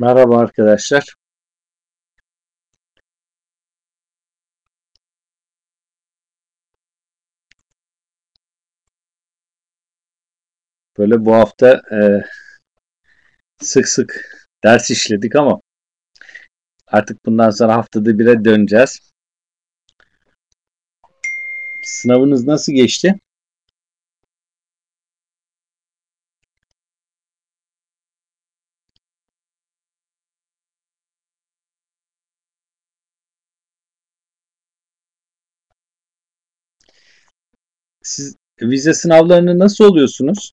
Merhaba arkadaşlar. Böyle bu hafta e, sık sık ders işledik ama artık bundan sonra haftada bire döneceğiz. Sınavınız nasıl geçti? Siz vize sınavlarını nasıl oluyorsunuz?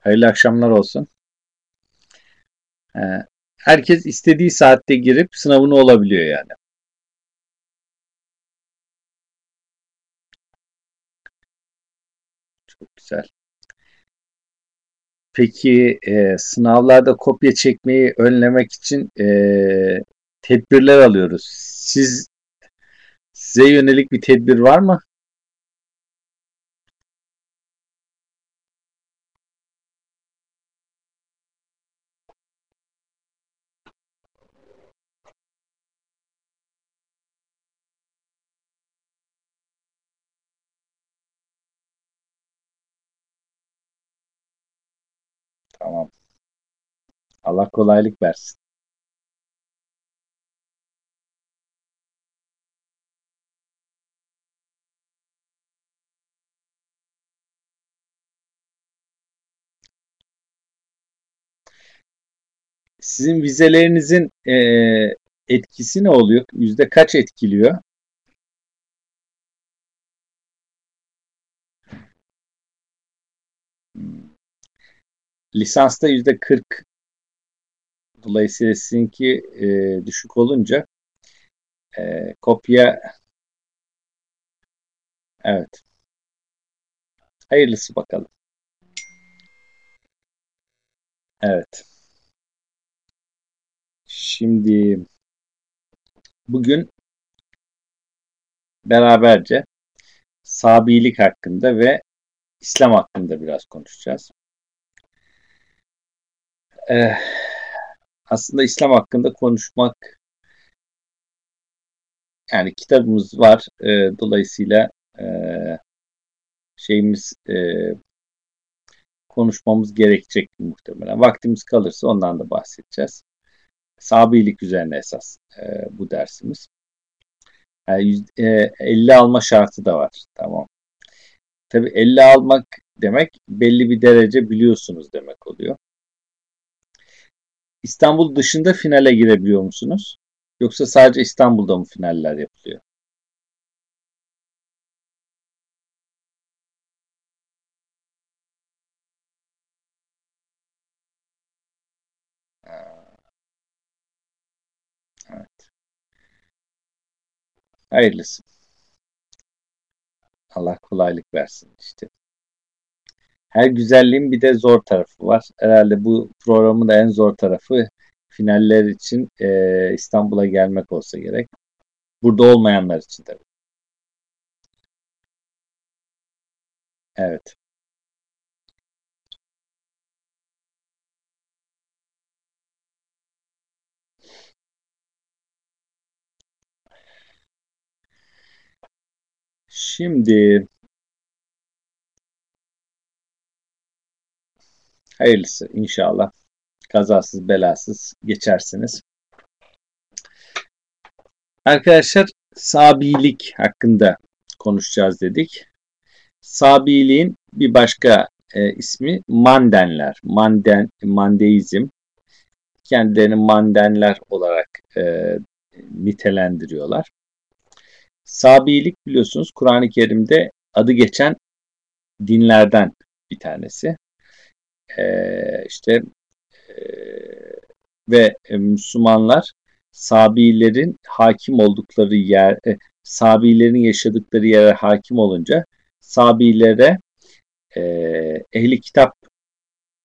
Hayırlı akşamlar olsun. Ee, herkes istediği saatte girip sınavını olabiliyor yani. Çok güzel. Peki e, sınavlarda kopya çekmeyi önlemek için e, tedbirler alıyoruz. Siz size yönelik bir tedbir var mı? Tamam. Allah kolaylık versin. Sizin vizelerinizin e, etkisi ne oluyor? Yüzde kaç etkiliyor? Lisansta yüzde 40 dolayısıyla sizinki e, düşük olunca e, kopya evet hayırlısı bakalım. Evet. Şimdi bugün beraberce Sabilik hakkında ve İslam hakkında biraz konuşacağız. Ee, aslında İslam hakkında konuşmak yani kitabımız var. E, dolayısıyla e, şeyimiz e, konuşmamız gerekecek muhtemelen. Vaktimiz kalırsa ondan da bahsedeceğiz. Sabilik üzerine esas e, bu dersimiz. Yani e, 50 alma şartı da var. Tamam. Tabii 50 almak demek belli bir derece biliyorsunuz demek oluyor. İstanbul dışında finale girebiliyor musunuz? Yoksa sadece İstanbul'da mı finaller yapılıyor? Evet. Hayırlısı. Allah kolaylık versin işte. Her güzelliğin bir de zor tarafı var. Herhalde bu programın da en zor tarafı finaller için e, İstanbul'a gelmek olsa gerek. Burada olmayanlar için tabii. Evet. Şimdi hayırlısı inşallah kazasız belasız geçersiniz. Arkadaşlar sabilik hakkında konuşacağız dedik. Sabiliğin bir başka e, ismi mandenler. Manden, mandeizm. Kendilerini mandenler olarak e, nitelendiriyorlar. Sabilik biliyorsunuz Kur'an-ı Kerim'de adı geçen dinlerden bir tanesi. Ee, işte e, ve Müslümanlar Sabilerin hakim oldukları yer, e, Sabilerin yaşadıkları yere hakim olunca Sabilere e, ehli kitap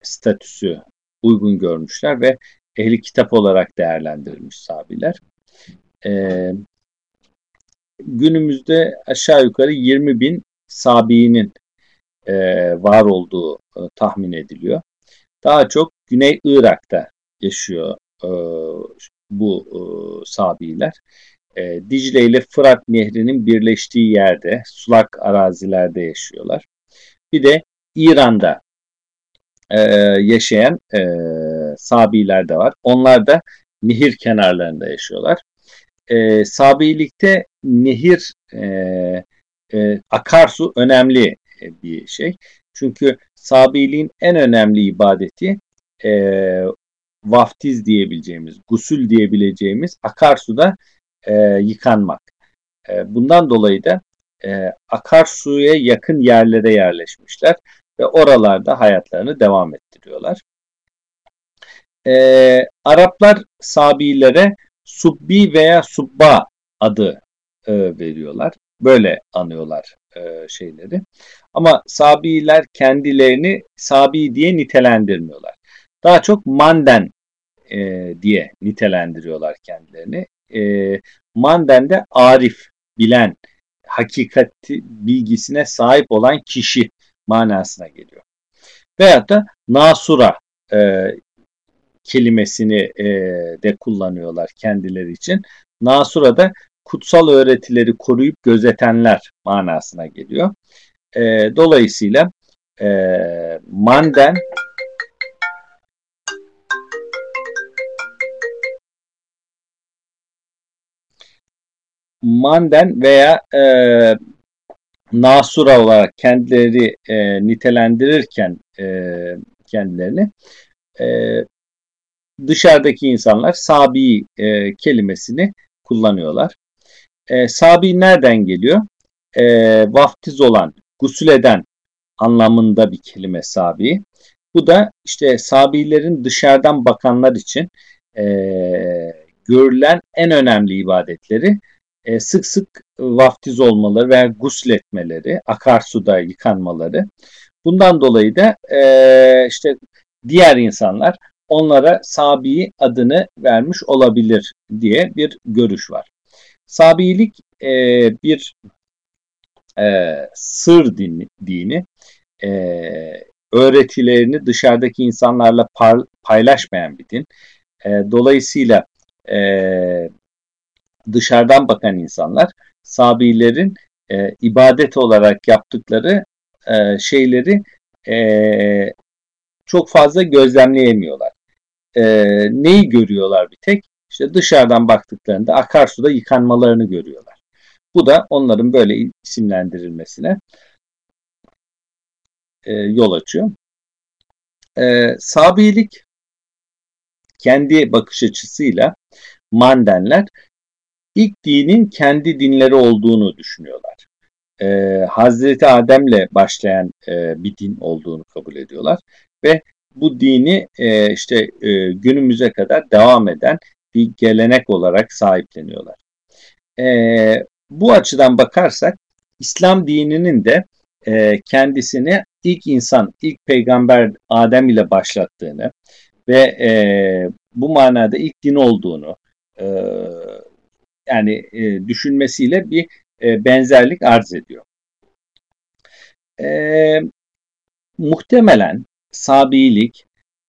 statüsü uygun görmüşler ve ehli kitap olarak değerlendirilmiş Sabiler. E, günümüzde aşağı yukarı 20 bin Sabi'nin e, var olduğu e, tahmin ediliyor. Daha çok Güney Irak'ta yaşıyor e, bu e, Sabiler. E, Dicle ile Fırat Nehri'nin birleştiği yerde, sulak arazilerde yaşıyorlar. Bir de İran'da e, yaşayan e, Sabiler de var. Onlar da nehir kenarlarında yaşıyorlar. E, Sabilikte nehir e, e, akarsu önemli bir şey. Çünkü Sabiliğin en önemli ibadeti e, vaftiz diyebileceğimiz, gusül diyebileceğimiz akarsuda e, yıkanmak. E, bundan dolayı da e, akarsuya yakın yerlere yerleşmişler ve oralarda hayatlarını devam ettiriyorlar. E, Araplar Sabilere Subbi veya Subba adı e, veriyorlar. Böyle anıyorlar e, şeyleri. Ama Sabiler kendilerini Sabi diye nitelendirmiyorlar. Daha çok Manden e, diye nitelendiriyorlar kendilerini. E, Manden de arif, bilen, hakikati bilgisine sahip olan kişi manasına geliyor. Veyahut da Nasura e, kelimesini e, de kullanıyorlar kendileri için. Nasura da kutsal öğretileri koruyup gözetenler manasına geliyor. E, dolayısıyla e, Manden Manden veya e, Nasura olarak kendileri e, nitelendirirken e, kendilerini e, dışarıdaki insanlar Sabi e, kelimesini kullanıyorlar. E, sabi nereden geliyor? E, vaftiz olan, gusül eden anlamında bir kelime sabi. Bu da işte sabilerin dışarıdan bakanlar için e, görülen en önemli ibadetleri e, sık sık vaftiz olmaları veya gusletmeleri, akarsuda yıkanmaları. Bundan dolayı da e, işte diğer insanlar onlara Sabi adını vermiş olabilir diye bir görüş var. Sabilik e, bir e, sır dini, dini e, öğretilerini dışarıdaki insanlarla par, paylaşmayan bir din. E, dolayısıyla e, dışarıdan bakan insanlar Sabilerin e, ibadet olarak yaptıkları e, şeyleri e, çok fazla gözlemleyemiyorlar. E, neyi görüyorlar bir tek? İşte dışarıdan baktıklarında akarsuda yıkanmalarını görüyorlar. Bu da onların böyle isimlendirilmesine e, yol açıyor. E, Sabilik kendi bakış açısıyla Mandenler ilk dinin kendi dinleri olduğunu düşünüyorlar. E, Hazreti Adem'le başlayan e, bir din olduğunu kabul ediyorlar ve bu dini e, işte e, günümüze kadar devam eden bir gelenek olarak sahipleniyorlar. E, bu açıdan bakarsak İslam dininin de e, kendisini ilk insan, ilk peygamber Adem ile başlattığını ve e, bu manada ilk din olduğunu e, yani e, düşünmesiyle bir e, benzerlik arz ediyor. E, muhtemelen Sabilik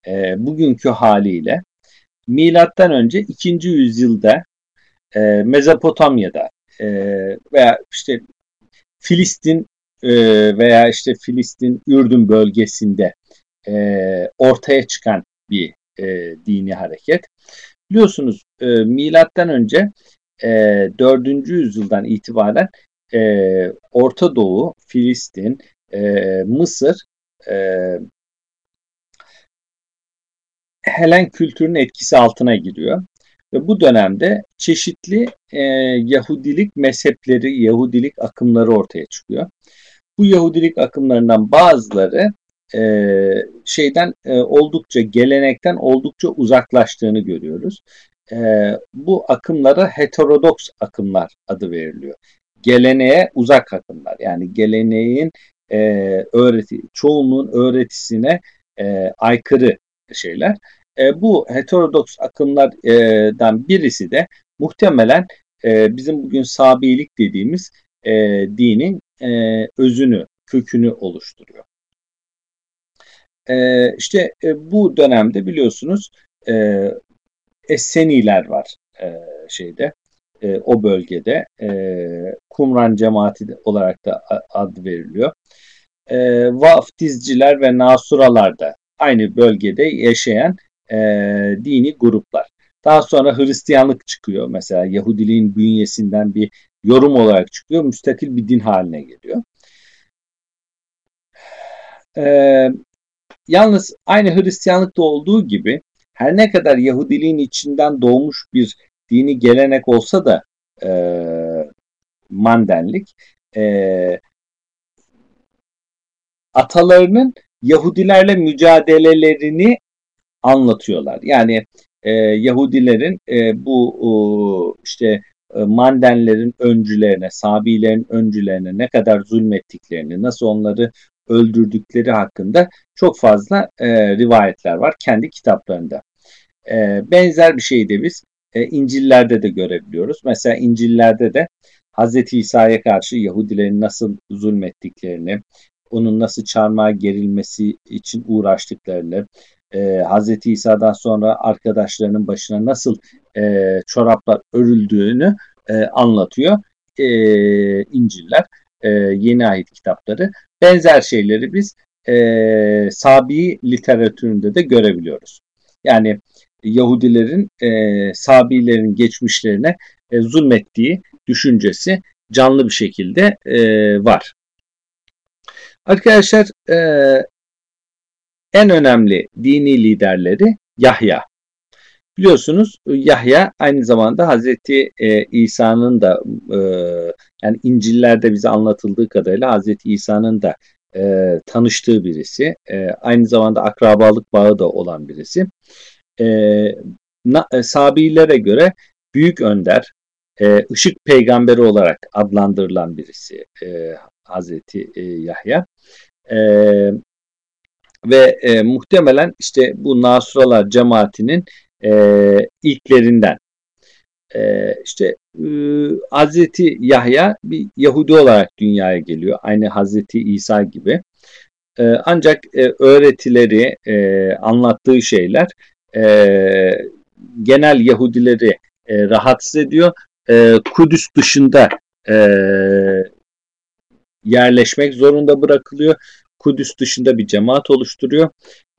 e, bugünkü haliyle milattan önce 2. yüzyılda e, Mezopotamya'da e, veya işte Filistin e, veya işte Filistin Ürdün bölgesinde e, ortaya çıkan bir e, dini hareket. Biliyorsunuz e, milattan önce e, 4. yüzyıldan itibaren e, Orta Doğu, Filistin, e, Mısır e, Helen kültürünün etkisi altına giriyor. Ve bu dönemde çeşitli e, Yahudilik mezhepleri, Yahudilik akımları ortaya çıkıyor. Bu Yahudilik akımlarından bazıları e, şeyden e, oldukça, gelenekten oldukça uzaklaştığını görüyoruz. E, bu akımlara heterodoks akımlar adı veriliyor. Geleneğe uzak akımlar. Yani geleneğin e, öğreti, çoğunluğun öğretisine e, aykırı şeyler. E, bu heterodoks akımlardan birisi de muhtemelen e, bizim bugün Sabilik dediğimiz e, dinin e, özünü, kökünü oluşturuyor. E, işte e, bu dönemde biliyorsunuz e, Esseniler var e, şeyde e, o bölgede e, Kumran cemaati olarak da ad veriliyor. E, vaftizciler ve nasuralar da aynı bölgede yaşayan e, dini gruplar. Daha sonra Hristiyanlık çıkıyor. Mesela Yahudiliğin bünyesinden bir yorum olarak çıkıyor. Müstakil bir din haline geliyor. Ee, yalnız aynı Hristiyanlıkta olduğu gibi her ne kadar Yahudiliğin içinden doğmuş bir dini gelenek olsa da e, mandenlik e, atalarının Yahudilerle mücadelelerini anlatıyorlar. Yani e, Yahudilerin e, bu e, işte e, Mandenlerin öncülerine, Sabilerin öncülerine ne kadar zulmettiklerini, nasıl onları öldürdükleri hakkında çok fazla e, rivayetler var kendi kitaplarında. E, benzer bir şeyi de biz e, İncil'lerde de görebiliyoruz. Mesela İncil'lerde de Hz. İsa'ya karşı Yahudilerin nasıl zulmettiklerini, onun nasıl çarmıha gerilmesi için uğraştıklarını, e, Hz. İsa'dan sonra arkadaşlarının başına nasıl e, çoraplar örüldüğünü e, anlatıyor e, İncil'ler, e, yeni ait kitapları. Benzer şeyleri biz e, Sabi literatüründe de görebiliyoruz. Yani Yahudilerin e, Sabilerin geçmişlerine e, zulmettiği düşüncesi canlı bir şekilde e, var. Arkadaşlar e, en önemli dini liderleri Yahya. Biliyorsunuz Yahya aynı zamanda Hazreti e, İsa'nın da e, yani İncil'lerde bize anlatıldığı kadarıyla Hazreti İsa'nın da e, tanıştığı birisi. E, aynı zamanda akrabalık bağı da olan birisi. E, na, e, Sabilere göre büyük önder, e, ışık peygamberi olarak adlandırılan birisi e, Hazreti e, Yahya. E, ve e, muhtemelen işte bu Nasralar cemaatinin e, ilklerinden. E, işte e, Hazreti Yahya bir Yahudi olarak dünyaya geliyor. Aynı Hazreti İsa gibi. E, ancak e, öğretileri, e, anlattığı şeyler e, genel Yahudileri e, rahatsız ediyor. E, Kudüs dışında e, yerleşmek zorunda bırakılıyor. Kudüs dışında bir cemaat oluşturuyor.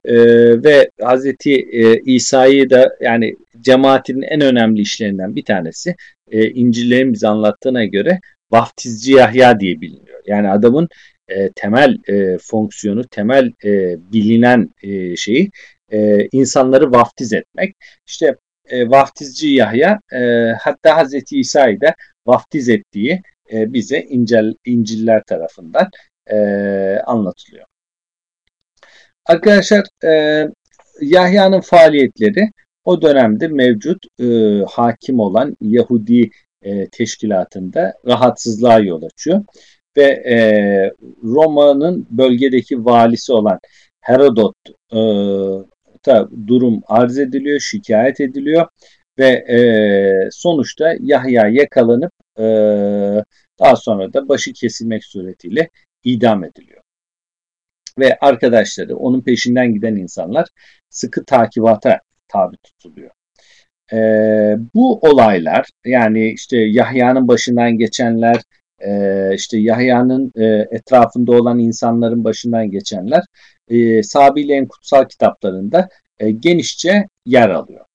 E, ve Hazreti e, İsa'yı da yani cemaatin en önemli işlerinden bir tanesi e, İncil'lerin bize anlattığına göre vaftizci Yahya diye biliniyor. Yani adamın e, temel e, fonksiyonu, temel e, bilinen e, şeyi e, insanları vaftiz etmek. İşte e, vaftizci Yahya e, hatta Hazreti İsa'yı da vaftiz ettiği e, bize İncil, İnciller tarafından e, anlatılıyor. Arkadaşlar e, Yahya'nın faaliyetleri o dönemde mevcut e, hakim olan Yahudi e, teşkilatında rahatsızlığa yol açıyor. Ve e, Roma'nın bölgedeki valisi olan Herodot e, da durum arz ediliyor, şikayet ediliyor ve e, sonuçta Yahya yakalanıp e, daha sonra da başı kesilmek suretiyle idam ediliyor. Ve arkadaşları, onun peşinden giden insanlar sıkı takibata tabi tutuluyor. Ee, bu olaylar yani işte Yahya'nın başından geçenler, e, işte Yahya'nın e, etrafında olan insanların başından geçenler e, Sabile'nin kutsal kitaplarında e, genişçe yer alıyor.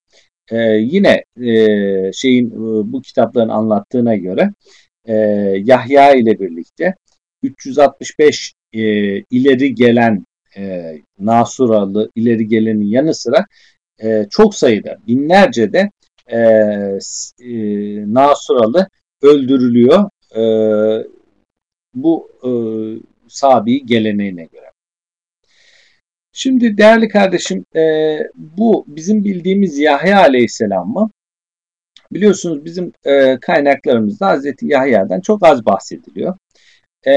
E, yine e, şeyin e, bu kitapların anlattığına göre e, Yahya ile birlikte 365 e, ileri gelen e, Nasuralı ileri gelenin yanı sıra e, çok sayıda binlerce de e, e, Nasuralı öldürülüyor e, bu e, Sabi geleneğine göre. Şimdi değerli kardeşim e, bu bizim bildiğimiz Yahya Aleyhisselam mı? Biliyorsunuz bizim e, kaynaklarımızda Hazreti Yahya'dan çok az bahsediliyor. E,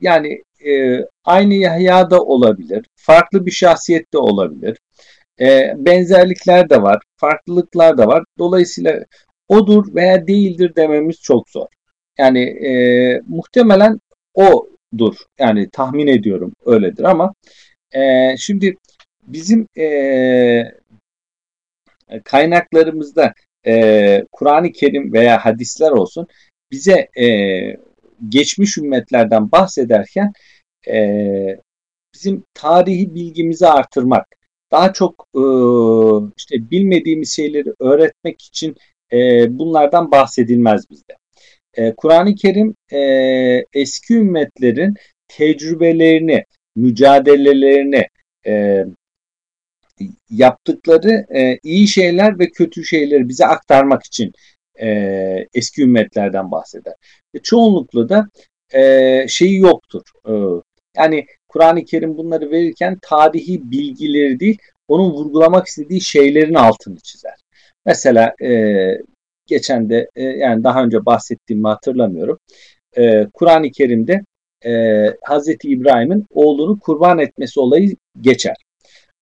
yani e, aynı Yahya da olabilir, farklı bir şahsiyet de olabilir. E, benzerlikler de var, farklılıklar da var. Dolayısıyla odur veya değildir dememiz çok zor. Yani e, muhtemelen odur. Yani tahmin ediyorum öyledir ama e, şimdi bizim e, kaynaklarımızda e, Kur'an-ı Kerim veya hadisler olsun bize e, geçmiş ümmetlerden bahsederken e, bizim tarihi bilgimizi artırmak, daha çok e, işte bilmediğimiz şeyleri öğretmek için e, bunlardan bahsedilmez bizde. E, Kur'an-ı Kerim e, eski ümmetlerin tecrübelerini, mücadelelerini, e, yaptıkları e, iyi şeyler ve kötü şeyleri bize aktarmak için e, eski ümmetlerden bahseder. Ve çoğunlukla da e, şeyi yoktur. E, yani Kur'an-ı Kerim bunları verirken tarihi bilgileri değil, onun vurgulamak istediği şeylerin altını çizer. Mesela e, geçen de e, yani daha önce bahsettiğimi hatırlamıyorum. E, Kur'an-ı Kerim'de e, Hazreti İbrahim'in oğlunu kurban etmesi olayı geçer.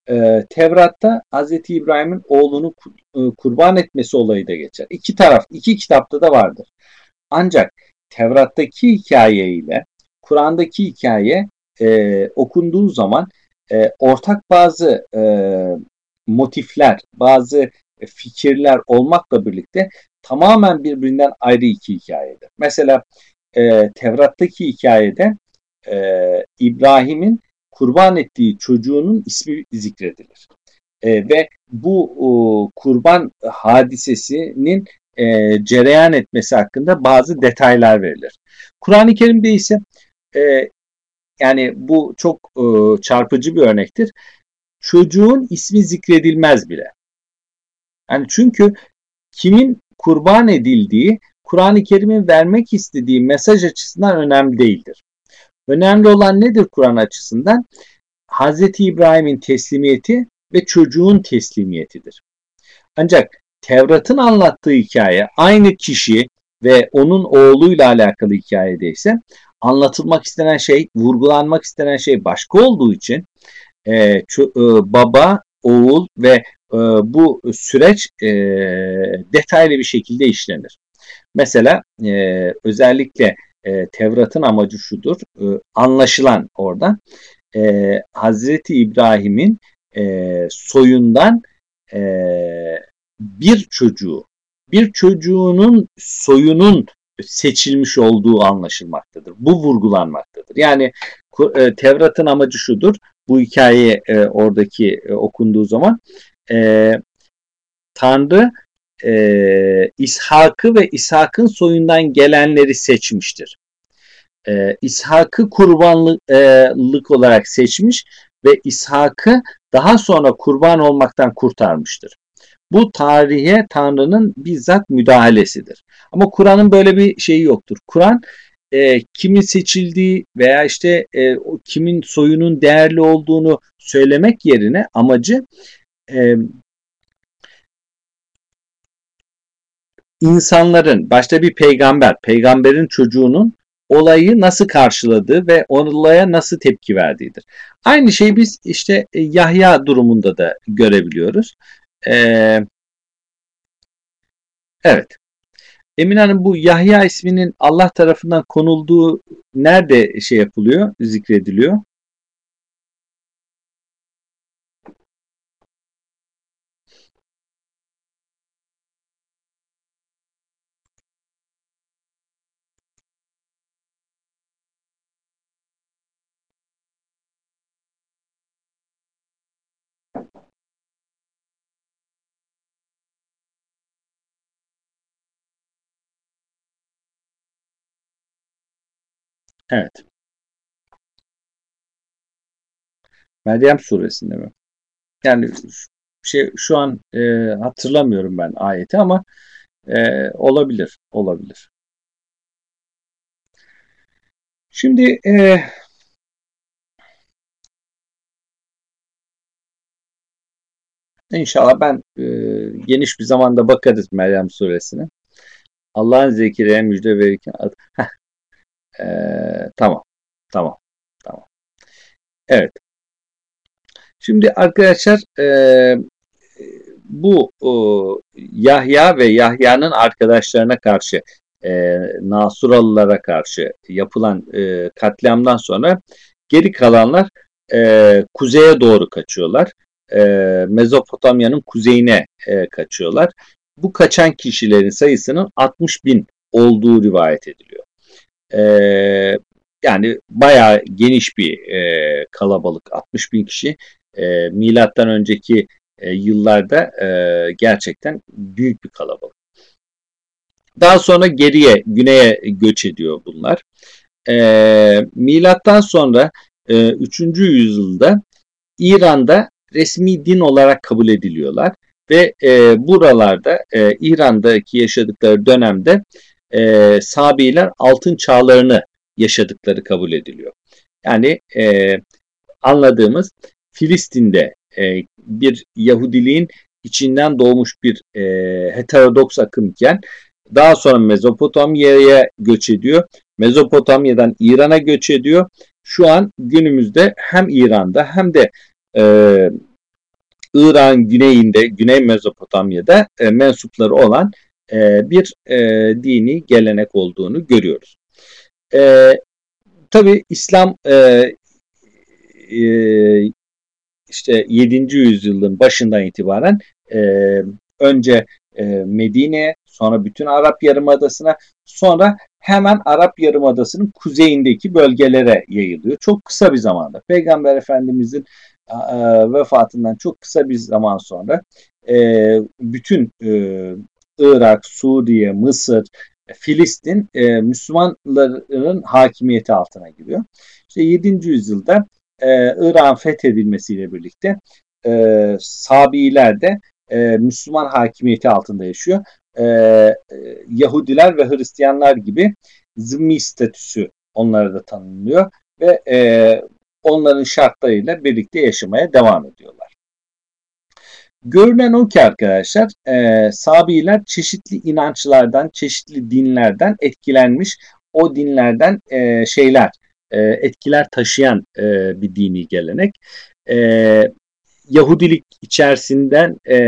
E, Tevrat'ta Hazreti İbrahim'in oğlunu e, kurban etmesi olayı da geçer. İki taraf, iki kitapta da vardır. Ancak Tevrat'taki hikaye ile Kur'an'daki hikaye e, okunduğu zaman e, ortak bazı e, motifler, bazı fikirler olmakla birlikte tamamen birbirinden ayrı iki hikayedir. Mesela e, Tevrat'taki hikayede e, İbrahim'in kurban ettiği çocuğunun ismi zikredilir. E, ve bu e, kurban hadisesinin e, cereyan etmesi hakkında bazı detaylar verilir. Kur'an-ı Kerim'de ise e, yani bu çok e, çarpıcı bir örnektir. Çocuğun ismi zikredilmez bile. Yani çünkü kimin kurban edildiği Kur'an-ı Kerim'in vermek istediği mesaj açısından önemli değildir. Önemli olan nedir Kur'an açısından? Hazreti İbrahim'in teslimiyeti ve çocuğun teslimiyetidir. Ancak Tevrat'ın anlattığı hikaye aynı kişi ve onun oğluyla alakalı hikayede ise anlatılmak istenen şey, vurgulanmak istenen şey başka olduğu için e, ço- e, baba, oğul ve e, bu süreç e, detaylı bir şekilde işlenir. Mesela e, özellikle e, Tevrat'ın amacı şudur, e, anlaşılan oradan e, Hazreti İbrahim'in e, soyundan e, bir çocuğu, bir çocuğunun soyunun seçilmiş olduğu anlaşılmaktadır. Bu vurgulanmaktadır. Yani e, Tevrat'ın amacı şudur. Bu hikaye e, oradaki e, okunduğu zaman e, Tanrı e, İshak'ı ve İshak'ın soyundan gelenleri seçmiştir. E, İshak'ı kurbanlık olarak seçmiş ve İshak'ı daha sonra kurban olmaktan kurtarmıştır. Bu tarihe Tanrı'nın bizzat müdahalesidir. Ama Kur'an'ın böyle bir şeyi yoktur. Kur'an e, kimin seçildiği veya işte e, kimin soyunun değerli olduğunu söylemek yerine amacı e, insanların başta bir peygamber, peygamberin çocuğunun olayı nasıl karşıladığı ve olaya nasıl tepki verdiğidir. Aynı şeyi biz işte e, Yahya durumunda da görebiliyoruz. Ee, evet. Emin Hanım bu Yahya isminin Allah tarafından konulduğu nerede şey yapılıyor, zikrediliyor? Evet. Meryem suresinde mi? Yani şey şu an e, hatırlamıyorum ben ayeti ama e, olabilir, olabilir. Şimdi e, inşallah ben e, geniş bir zamanda bakarız Meryem suresine. Allah'ın zekeriye müjde verirken ee, tamam. Tamam. Tamam. Evet. Şimdi arkadaşlar e, bu e, Yahya ve Yahya'nın arkadaşlarına karşı e, Nasuralılara karşı yapılan e, katliamdan sonra geri kalanlar e, kuzeye doğru kaçıyorlar. E, Mezopotamya'nın kuzeyine e, kaçıyorlar. Bu kaçan kişilerin sayısının 60 bin olduğu rivayet ediliyor. E, yani bayağı geniş bir e, kalabalık 60 bin kişi e, milattan önceki e, yıllarda e, gerçekten büyük bir kalabalık. Daha sonra geriye, güneye göç ediyor bunlar. E, milattan sonra e, 3. yüzyılda İran'da resmi din olarak kabul ediliyorlar ve e, buralarda e, İran'daki yaşadıkları dönemde e, Sabiler altın çağlarını yaşadıkları kabul ediliyor. Yani e, anladığımız Filistin'de e, bir Yahudiliğin içinden doğmuş bir e, heterodoks akımken daha sonra Mezopotamya'ya göç ediyor. Mezopotamya'dan İran'a göç ediyor. Şu an günümüzde hem İran'da hem de e, İran güneyinde, Güney Mezopotamya'da e, mensupları olan e, bir e, dini gelenek olduğunu görüyoruz. E, Tabi İslam e, işte 7. yüzyılın başından itibaren önce e, Medine'ye, sonra bütün Arap Yarımadası'na, sonra hemen Arap Yarımadası'nın kuzeyindeki bölgelere yayılıyor. Çok kısa bir zamanda. Peygamber Efendimizin vefatından çok kısa bir zaman sonra bütün Irak, Suriye, Mısır, Filistin e, Müslümanların hakimiyeti altına giriyor. İşte 7. yüzyılda e, İran fethedilmesiyle birlikte e, Sabiler de e, Müslüman hakimiyeti altında yaşıyor. E, e, Yahudiler ve Hristiyanlar gibi zimmi statüsü onlara da tanınıyor ve e, onların şartlarıyla birlikte yaşamaya devam ediyorlar. Görünen o ki arkadaşlar e, Sabiler çeşitli inançlardan, çeşitli dinlerden etkilenmiş o dinlerden e, şeyler, e, etkiler taşıyan e, bir dini gelenek. E, Yahudilik içerisinden e,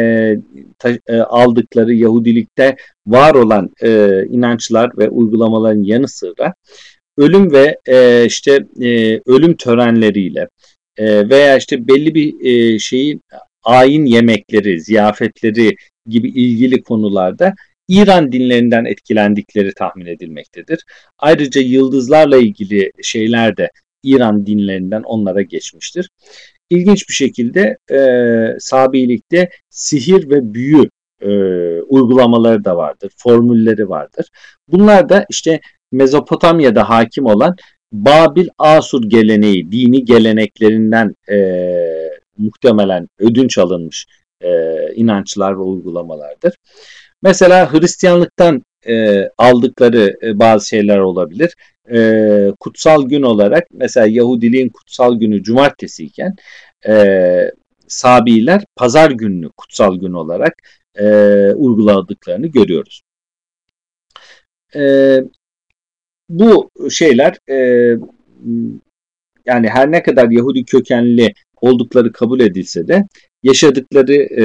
ta, e, aldıkları Yahudilikte var olan e, inançlar ve uygulamaların yanı sıra ölüm ve e, işte e, ölüm törenleriyle e, veya işte belli bir e, şeyin ayin yemekleri, ziyafetleri gibi ilgili konularda İran dinlerinden etkilendikleri tahmin edilmektedir. Ayrıca yıldızlarla ilgili şeyler de İran dinlerinden onlara geçmiştir. İlginç bir şekilde e, Sabilik'te sihir ve büyü e, uygulamaları da vardır, formülleri vardır. Bunlar da işte Mezopotamya'da hakim olan Babil Asur geleneği, dini geleneklerinden e, muhtemelen ödünç alınmış e, inançlar ve uygulamalardır. Mesela Hristiyanlıktan e, aldıkları e, bazı şeyler olabilir. E, kutsal gün olarak mesela Yahudiliğin kutsal günü cumartesi iken e, Sabiler pazar gününü kutsal gün olarak e, uyguladıklarını görüyoruz. E, bu şeyler e, yani her ne kadar Yahudi kökenli oldukları kabul edilse de yaşadıkları e,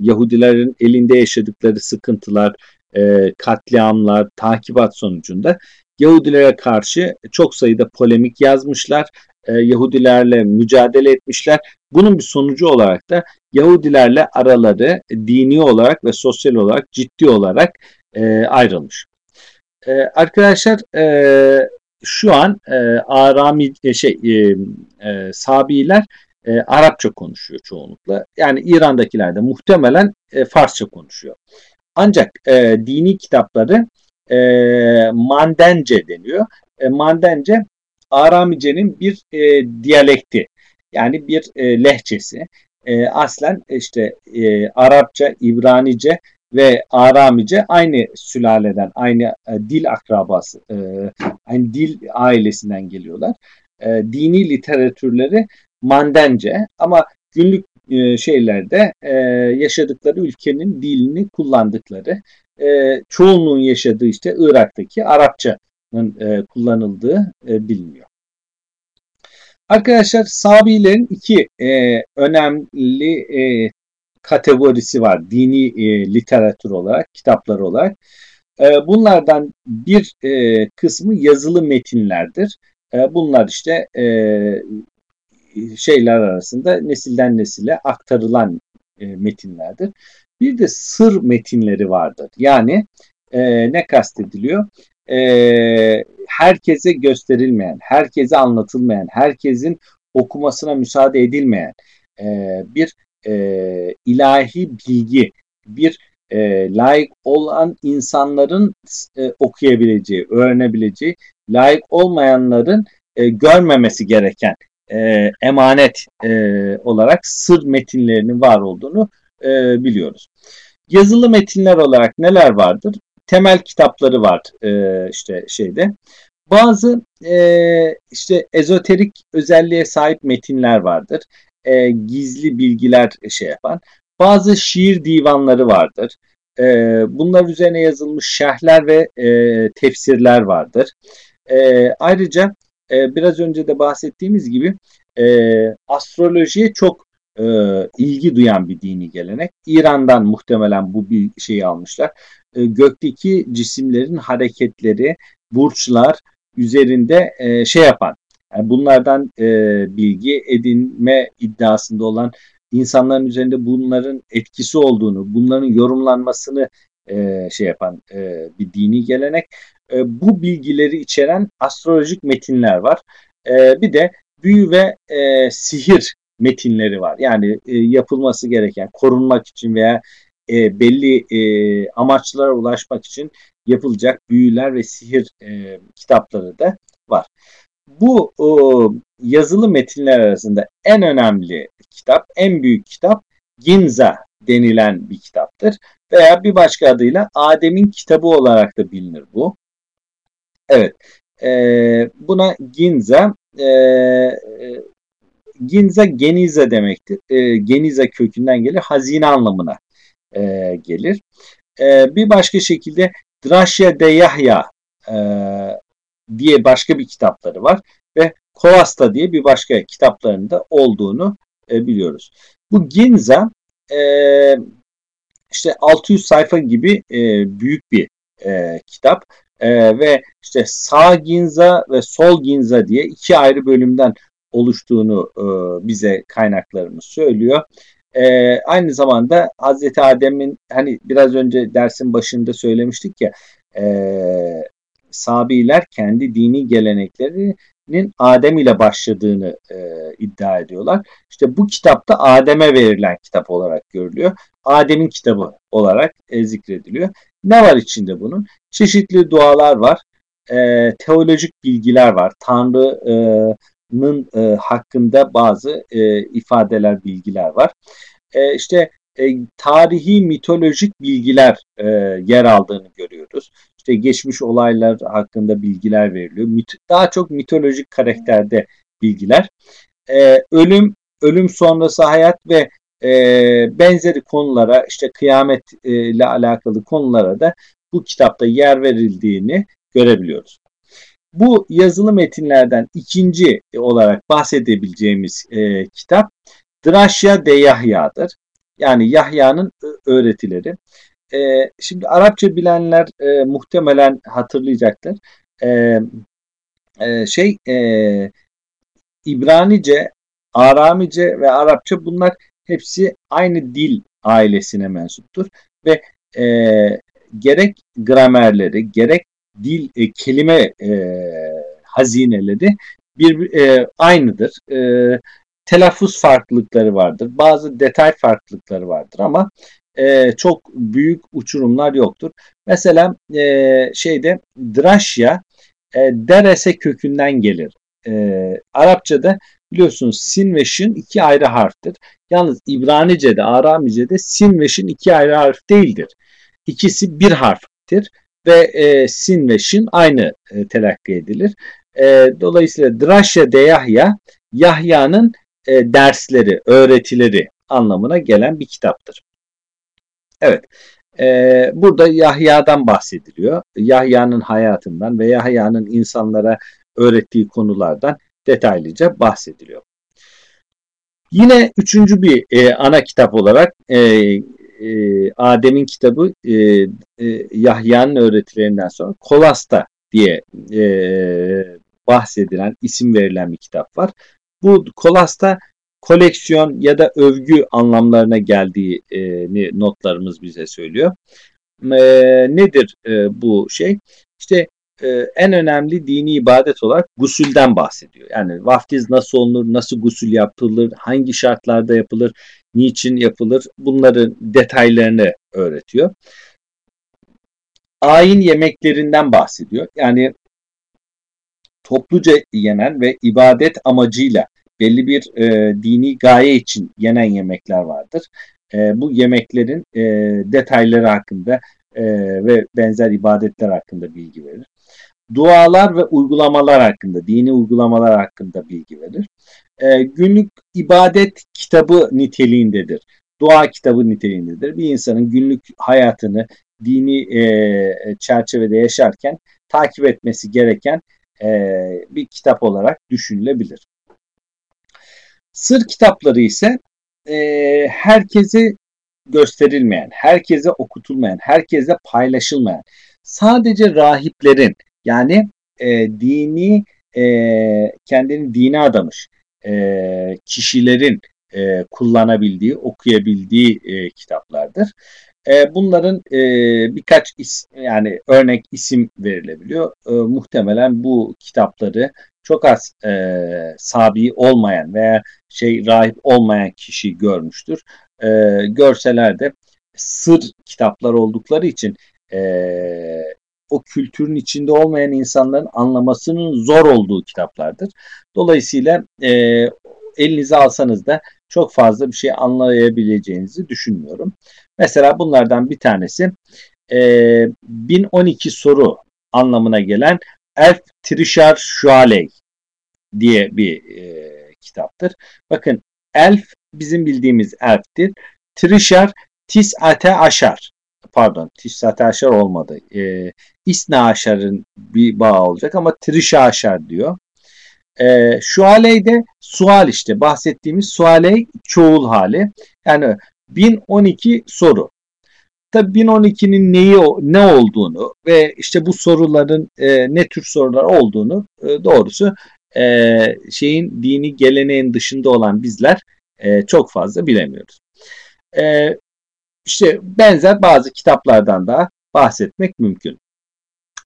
Yahudilerin elinde yaşadıkları sıkıntılar, e, katliamlar, takibat sonucunda Yahudilere karşı çok sayıda polemik yazmışlar. E, Yahudilerle mücadele etmişler. Bunun bir sonucu olarak da Yahudilerle araları dini olarak ve sosyal olarak ciddi olarak e, ayrılmış. E, arkadaşlar e, şu an e, Arami e, şey e, e, Sabiler e, Arapça konuşuyor çoğunlukla. Yani İran'dakiler de muhtemelen e, Farsça konuşuyor. Ancak e, dini kitapları e, Mandence deniyor. E, Mandence Aramice'nin bir e, diyalekti. Yani bir e, lehçesi. E, aslen işte e, Arapça, İbranice ve Aramice aynı sülaleden, aynı e, dil akrabası, e, aynı dil ailesinden geliyorlar. E, dini literatürleri Mandence ama günlük e, şeylerde e, yaşadıkları ülkenin dilini kullandıkları, e, çoğunluğun yaşadığı işte Irak'taki Arapça'nın e, kullanıldığı e, biliniyor. Arkadaşlar Sabilerin iki e, önemli e, kategorisi var dini e, literatür olarak, kitaplar olarak. E, bunlardan bir e, kısmı yazılı metinlerdir. E, bunlar işte e, şeyler arasında nesilden nesile aktarılan e, metinlerdir. Bir de sır metinleri vardır. Yani e, ne kastediliyor? E, herkese gösterilmeyen, herkese anlatılmayan, herkesin okumasına müsaade edilmeyen e, bir e, ilahi bilgi, bir e, layık olan insanların e, okuyabileceği, öğrenebileceği, layık olmayanların e, görmemesi gereken e, emanet e, olarak sır metinlerinin var olduğunu e, biliyoruz. Yazılı metinler olarak neler vardır? Temel kitapları var e, işte şeyde. Bazı e, işte ezoterik özelliğe sahip metinler vardır. E, gizli bilgiler şey yapan. Bazı şiir divanları vardır. E, bunlar üzerine yazılmış şerhler ve e, tefsirler vardır. E, ayrıca e, biraz önce de bahsettiğimiz gibi e, astrolojiye çok e, ilgi duyan bir dini gelenek. İran'dan muhtemelen bu bir şeyi almışlar. E, gökteki cisimlerin hareketleri, burçlar üzerinde e, şey yapan, yani bunlardan e, bilgi edinme iddiasında olan insanların üzerinde bunların etkisi olduğunu, bunların yorumlanmasını e, şey yapan e, bir dini gelenek. E, bu bilgileri içeren astrolojik metinler var. E, bir de büyü ve e, sihir metinleri var. Yani e, yapılması gereken, korunmak için veya e, belli e, amaçlara ulaşmak için yapılacak büyüler ve sihir e, kitapları da var. Bu e, yazılı metinler arasında en önemli kitap, en büyük kitap Ginza denilen bir kitaptır. Veya bir başka adıyla Adem'in kitabı olarak da bilinir bu. Evet, e, buna Ginza, e, Ginza Geniza demektir. E, Geniza kökünden gelir, hazine anlamına e, gelir. E, bir başka şekilde Drashya de Yahya e, diye başka bir kitapları var ve Kovasta diye bir başka kitaplarında olduğunu e, biliyoruz. Bu Ginza e, işte 600 sayfa gibi e, büyük bir e, kitap e, ve işte sağ Ginza ve sol Ginza diye iki ayrı bölümden oluştuğunu e, bize kaynaklarımız söylüyor. E, aynı zamanda Hazreti Adem'in hani biraz önce dersin başında söylemiştik ya e, Sabiler kendi dini geleneklerinin Adem ile başladığını e, iddia ediyorlar. İşte bu kitapta Adem'e verilen kitap olarak görülüyor. Adem'in kitabı olarak e, zikrediliyor. Ne var içinde bunun? Çeşitli dualar var. E, teolojik bilgiler var. Tanrı'nın e, hakkında bazı e, ifadeler, bilgiler var. E, işte e, tarihi mitolojik bilgiler e, yer aldığını görüyoruz. İşte geçmiş olaylar hakkında bilgiler veriliyor. Daha çok mitolojik karakterde bilgiler. E, ölüm, ölüm sonrası hayat ve e, benzeri konulara işte kıyamet e, ile alakalı konulara da bu kitapta yer verildiğini görebiliyoruz. Bu yazılı metinlerden ikinci olarak bahsedebileceğimiz e, kitap Drashya de Yahya'dır. Yani Yahya'nın öğretileri. E, şimdi Arapça bilenler e, muhtemelen hatırlayacaktır. E, e, şey e, İbranice, Aramice ve Arapça bunlar hepsi aynı dil ailesine mensuptur ve e, gerek gramerleri gerek dil e, kelime e, hazineleri bir e, aynıdır. E, telaffuz farklılıkları vardır. Bazı detay farklılıkları vardır ama e, çok büyük uçurumlar yoktur. Mesela e, şeyde Drashya e, derese kökünden gelir. E, Arapçada biliyorsunuz sin ve şin iki ayrı harftir. Yalnız İbranice'de, Aramice'de sin ve şin iki ayrı harf değildir. İkisi bir harftir ve e, sin ve şin aynı e, telakki edilir. E, dolayısıyla Drashya de Yahya, Yahya'nın e, dersleri, öğretileri anlamına gelen bir kitaptır. Evet, e, burada Yahya'dan bahsediliyor. Yahya'nın hayatından ve Yahya'nın insanlara öğrettiği konulardan detaylıca bahsediliyor. Yine üçüncü bir e, ana kitap olarak e, e, Adem'in kitabı e, e, Yahya'nın öğretilerinden sonra Kolasta diye e, bahsedilen, isim verilen bir kitap var. Bu Kolasta koleksiyon ya da övgü anlamlarına geldiğini notlarımız bize söylüyor. Nedir bu şey? İşte en önemli dini ibadet olarak gusülden bahsediyor. Yani vaftiz nasıl olunur, nasıl gusül yapılır, hangi şartlarda yapılır, niçin yapılır bunların detaylarını öğretiyor. Ayin yemeklerinden bahsediyor. Yani topluca yenen ve ibadet amacıyla belli bir e, dini gaye için yenen yemekler vardır. E, bu yemeklerin e, detayları hakkında e, ve benzer ibadetler hakkında bilgi verir. Dualar ve uygulamalar hakkında, dini uygulamalar hakkında bilgi verir. E, günlük ibadet kitabı niteliğindedir. Dua kitabı niteliğindedir. Bir insanın günlük hayatını dini e, çerçevede yaşarken takip etmesi gereken e, bir kitap olarak düşünülebilir. Sır kitapları ise e, herkese gösterilmeyen, herkese okutulmayan, herkese paylaşılmayan, sadece rahiplerin yani e, dini e, kendini dine adamış e, kişilerin e, kullanabildiği, okuyabildiği e, kitaplardır. E, bunların e, birkaç is, yani örnek isim verilebiliyor. E, muhtemelen bu kitapları çok az e, sabi olmayan veya şey rahip olmayan kişi görmüştür. E, görseler de sır kitaplar oldukları için e, o kültürün içinde olmayan insanların anlamasının zor olduğu kitaplardır. Dolayısıyla e, elinize alsanız da çok fazla bir şey anlayabileceğinizi düşünmüyorum. Mesela bunlardan bir tanesi e, 1012 soru anlamına gelen Elf Trishar Shualey diye bir e, kitaptır. Bakın Elf bizim bildiğimiz elftir. Trishar Tis'ate Aşar pardon Tis'ate Aşar olmadı. E, İsna Aşar'ın bir bağ olacak ama Trisha Aşar diyor. E, Şualey de sual işte bahsettiğimiz sualey çoğul hali. Yani 1012 soru. Tabi 1012'nin neyi ne olduğunu ve işte bu soruların e, ne tür sorular olduğunu e, doğrusu e, şeyin dini geleneğin dışında olan bizler e, çok fazla bilemiyoruz. E, işte benzer bazı kitaplardan da bahsetmek mümkün.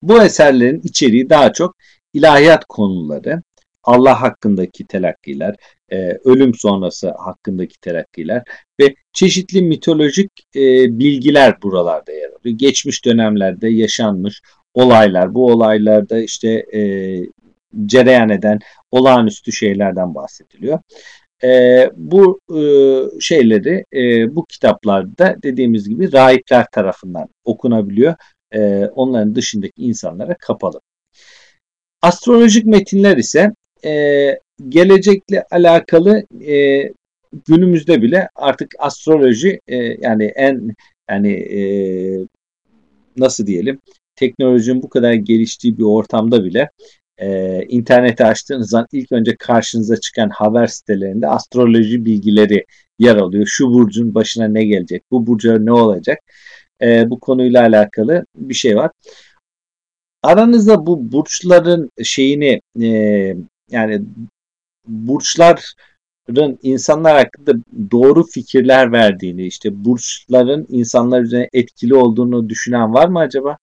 Bu eserlerin içeriği daha çok ilahiyat konuları, Allah hakkındaki telakkiler, e, ölüm sonrası hakkındaki telakkiler ve çeşitli mitolojik e, bilgiler buralarda yer alıyor. Geçmiş dönemlerde yaşanmış olaylar, bu olaylarda işte e, cereyan eden olağanüstü şeylerden bahsediliyor. E, bu e, şeyleri e, bu kitaplarda dediğimiz gibi rahipler tarafından okunabiliyor. E, onların dışındaki insanlara kapalı. Astrolojik metinler ise e, gelecekle alakalı e, günümüzde bile artık astroloji e, yani en yani e, nasıl diyelim teknolojinin bu kadar geliştiği bir ortamda bile e, interneti açtığınız zaman ilk önce karşınıza çıkan haber sitelerinde astroloji bilgileri yer alıyor. Şu burcun başına ne gelecek, bu burca ne olacak? E, bu konuyla alakalı bir şey var. Aranızda bu burçların şeyini e, yani burçların insanlar hakkında doğru fikirler verdiğini, işte burçların insanlar üzerine etkili olduğunu düşünen var mı acaba?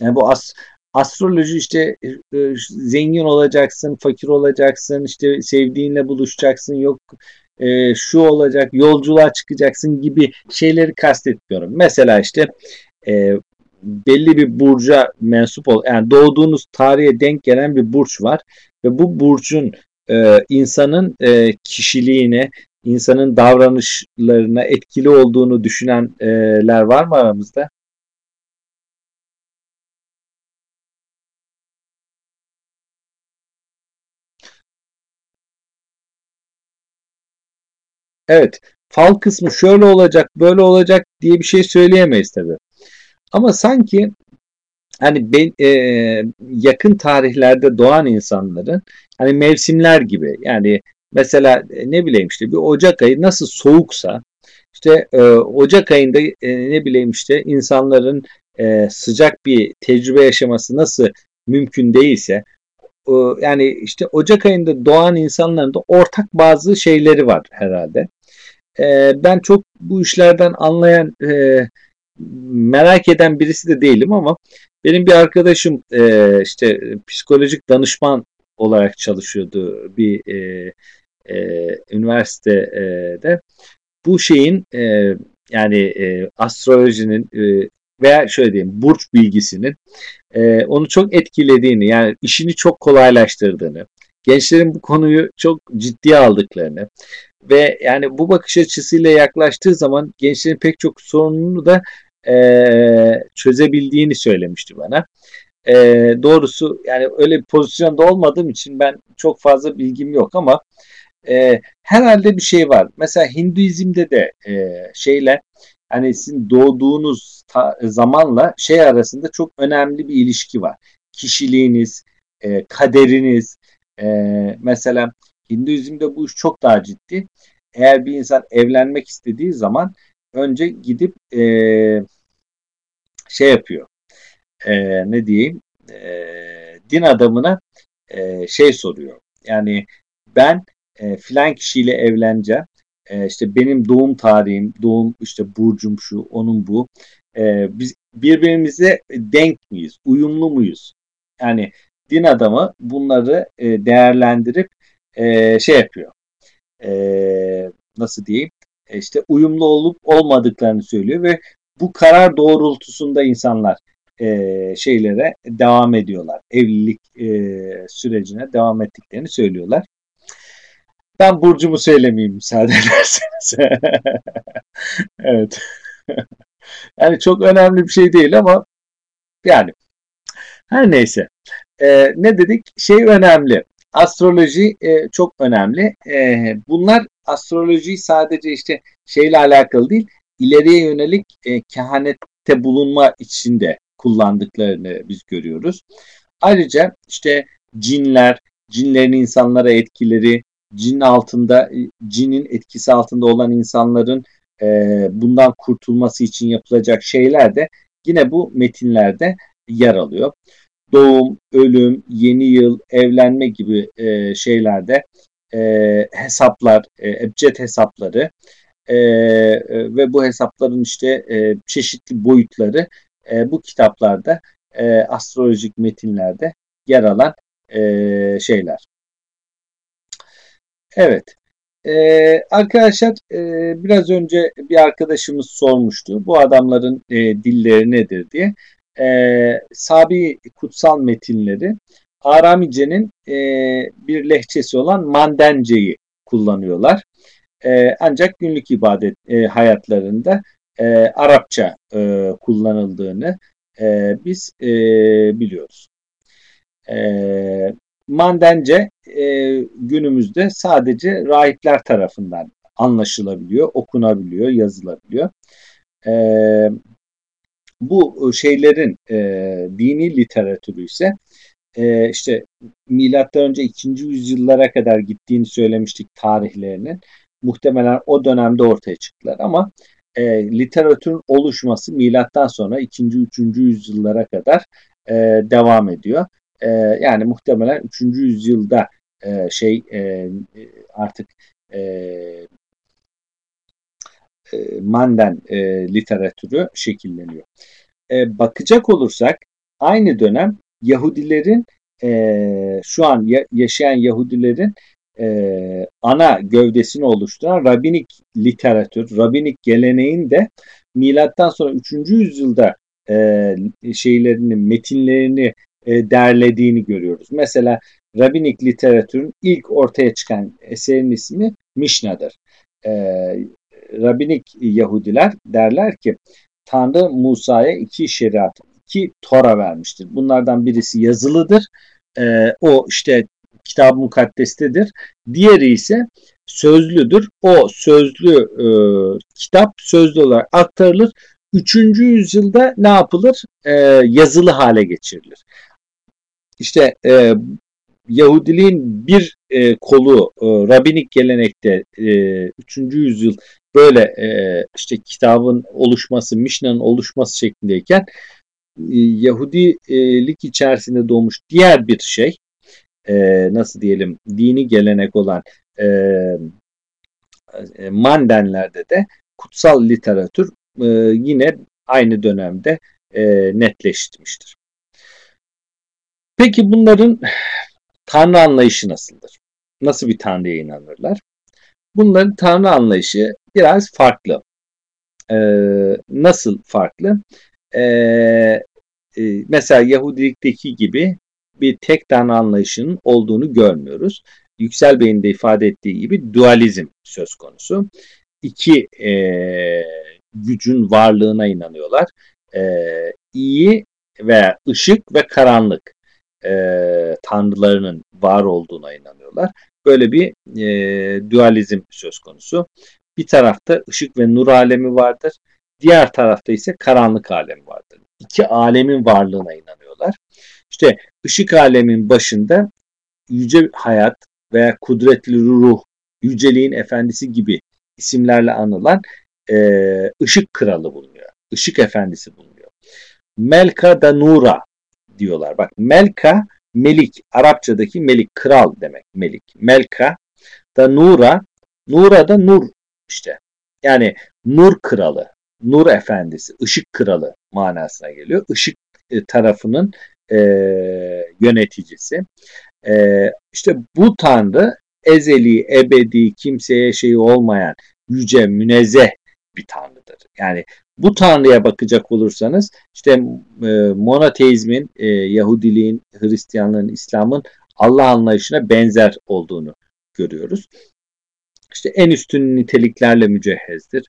Yani bu as, astroloji işte e, zengin olacaksın, fakir olacaksın, işte sevdiğinle buluşacaksın, yok e, şu olacak, yolculuğa çıkacaksın gibi şeyleri kastetmiyorum. Mesela işte e, belli bir burca mensup ol, yani doğduğunuz tarihe denk gelen bir burç var ve bu burcun e, insanın e, kişiliğine, insanın davranışlarına etkili olduğunu düşünenler var mı aramızda? Evet, fal kısmı şöyle olacak, böyle olacak diye bir şey söyleyemeyiz tabii. Ama sanki hani ben, e, yakın tarihlerde doğan insanların hani mevsimler gibi yani mesela e, ne bileyim işte bir Ocak ayı nasıl soğuksa işte e, Ocak ayında e, ne bileyim işte insanların e, sıcak bir tecrübe yaşaması nasıl mümkün değilse e, yani işte Ocak ayında doğan insanların da ortak bazı şeyleri var herhalde. E, ben çok bu işlerden anlayan e, merak eden birisi de değilim ama benim bir arkadaşım e, işte psikolojik danışman olarak çalışıyordu bir e, e, üniversitede. Bu şeyin e, yani e, astrolojinin e, veya şöyle diyeyim burç bilgisinin e, onu çok etkilediğini yani işini çok kolaylaştırdığını gençlerin bu konuyu çok ciddiye aldıklarını ve yani bu bakış açısıyla yaklaştığı zaman gençlerin pek çok sorununu da e, çözebildiğini söylemişti bana. E, doğrusu yani öyle bir pozisyonda olmadığım için ben çok fazla bilgim yok ama e, herhalde bir şey var. Mesela Hinduizm'de de e, şeyler hani sizin doğduğunuz ta, zamanla şey arasında çok önemli bir ilişki var. Kişiliğiniz, e, kaderiniz. E, mesela Hinduizm'de bu iş çok daha ciddi. Eğer bir insan evlenmek istediği zaman önce gidip e, şey yapıyor. E, ne diyeyim? E, din adamına e, şey soruyor. Yani ben e, filan kişiyle evleneceğim. E, işte benim doğum tarihim, doğum işte burcum şu, onun bu. E, biz birbirimize denk miyiz, uyumlu muyuz? Yani din adamı bunları e, değerlendirip e, şey yapıyor. E, nasıl diyeyim? E, işte uyumlu olup olmadıklarını söylüyor ve bu karar doğrultusunda insanlar e, şeylere devam ediyorlar. Evlilik e, sürecine devam ettiklerini söylüyorlar. Ben burcumu söylemeyeyim müsaade ederseniz. evet. yani çok önemli bir şey değil ama yani her neyse. Ee, ne dedik? Şey önemli. Astroloji e, çok önemli. E, bunlar astroloji sadece işte şeyle alakalı değil, ileriye yönelik e, kehanette bulunma içinde kullandıklarını biz görüyoruz. Ayrıca işte cinler, cinlerin insanlara etkileri, cin altında, cinin etkisi altında olan insanların e, bundan kurtulması için yapılacak şeyler de yine bu metinlerde yer alıyor. Doğum, ölüm, yeni yıl, evlenme gibi e, şeylerde e, hesaplar, e, ebced hesapları e, e, ve bu hesapların işte e, çeşitli boyutları e, bu kitaplarda e, astrolojik metinlerde yer alan e, şeyler. Evet. Ee, arkadaşlar e, biraz önce bir arkadaşımız sormuştu. Bu adamların e, dilleri nedir diye. E, Sabi kutsal metinleri Aramice'nin e, bir lehçesi olan Mandence'yi kullanıyorlar. E, ancak günlük ibadet e, hayatlarında e, Arapça e, kullanıldığını e, biz e, biliyoruz. E, Mandence e, günümüzde sadece rahipler tarafından anlaşılabiliyor, okunabiliyor, yazılabiliyor. E, bu şeylerin e, dini literatürü ise e, işte milattan önce 2. yüzyıllara kadar gittiğini söylemiştik tarihlerinin. Muhtemelen o dönemde ortaya çıktılar ama e, literatürün oluşması milattan sonra 2. 3. yüzyıllara kadar e, devam ediyor. E, yani muhtemelen 3. yüzyılda e, şey e, artık e, e, Manden e, literatürü şekilleniyor. E, bakacak olursak aynı dönem Yahudilerin e, şu an ya, yaşayan Yahudilerin e, ana gövdesini oluşturan Rabinik literatür, Rabinik geleneğin de milattan sonra 3. yüzyılda e, şeylerini, metinlerini e, derlediğini görüyoruz. Mesela Rabinik literatürün ilk ortaya çıkan eserin ismi Mishna'dır. E, Rabinik Yahudiler derler ki Tanrı Musa'ya iki şeriat, iki Tora vermiştir. Bunlardan birisi yazılıdır. E, o işte kitab-ı mukaddestedir. Diğeri ise sözlüdür. O sözlü e, kitap sözlü olarak aktarılır. Üçüncü yüzyılda ne yapılır? E, yazılı hale geçirilir. İşte e, Yahudiliğin bir e, kolu e, Rabbinik gelenekte e, 3. yüzyıl böyle e, işte kitabın oluşması, Mishna'nın oluşması şeklindeyken Yahudilik içerisinde doğmuş diğer bir şey e, nasıl diyelim dini gelenek olan e, e, Mandenlerde de kutsal literatür e, yine aynı dönemde e, netleşmiştir. Peki bunların Tanrı anlayışı nasıldır? Nasıl bir Tanrı'ya inanırlar? Bunların Tanrı anlayışı biraz farklı. Ee, nasıl farklı? Ee, e, mesela Yahudilikteki gibi bir tek Tanrı anlayışının olduğunu görmüyoruz. Yüksel Bey'in de ifade ettiği gibi dualizm söz konusu. İki e, gücün varlığına inanıyorlar. E, iyi ve ışık ve karanlık e, tanrılarının var olduğuna inanıyorlar. Böyle bir e, dualizm söz konusu. Bir tarafta ışık ve nur alemi vardır. Diğer tarafta ise karanlık alemi vardır. İki alemin varlığına inanıyorlar. İşte ışık alemin başında yüce hayat veya kudretli ruh, yüceliğin efendisi gibi isimlerle anılan e, ışık kralı bulunuyor. Işık efendisi bulunuyor. Melka da Nura diyorlar. Bak Melka Melik Arapçadaki Melik kral demek Melik. Melka da Nura Nura da Nur işte. Yani Nur kralı, Nur efendisi, ışık kralı manasına geliyor. Işık e, tarafının e, yöneticisi. E, işte bu tanrı ezeli, ebedi, kimseye şeyi olmayan, yüce, münezzeh bir tanrıdır. Yani bu tanrıya bakacak olursanız işte e, monoteizmin, e, Yahudiliğin, Hristiyanlığın, İslam'ın Allah anlayışına benzer olduğunu görüyoruz. İşte en üstün niteliklerle mücehhezdir.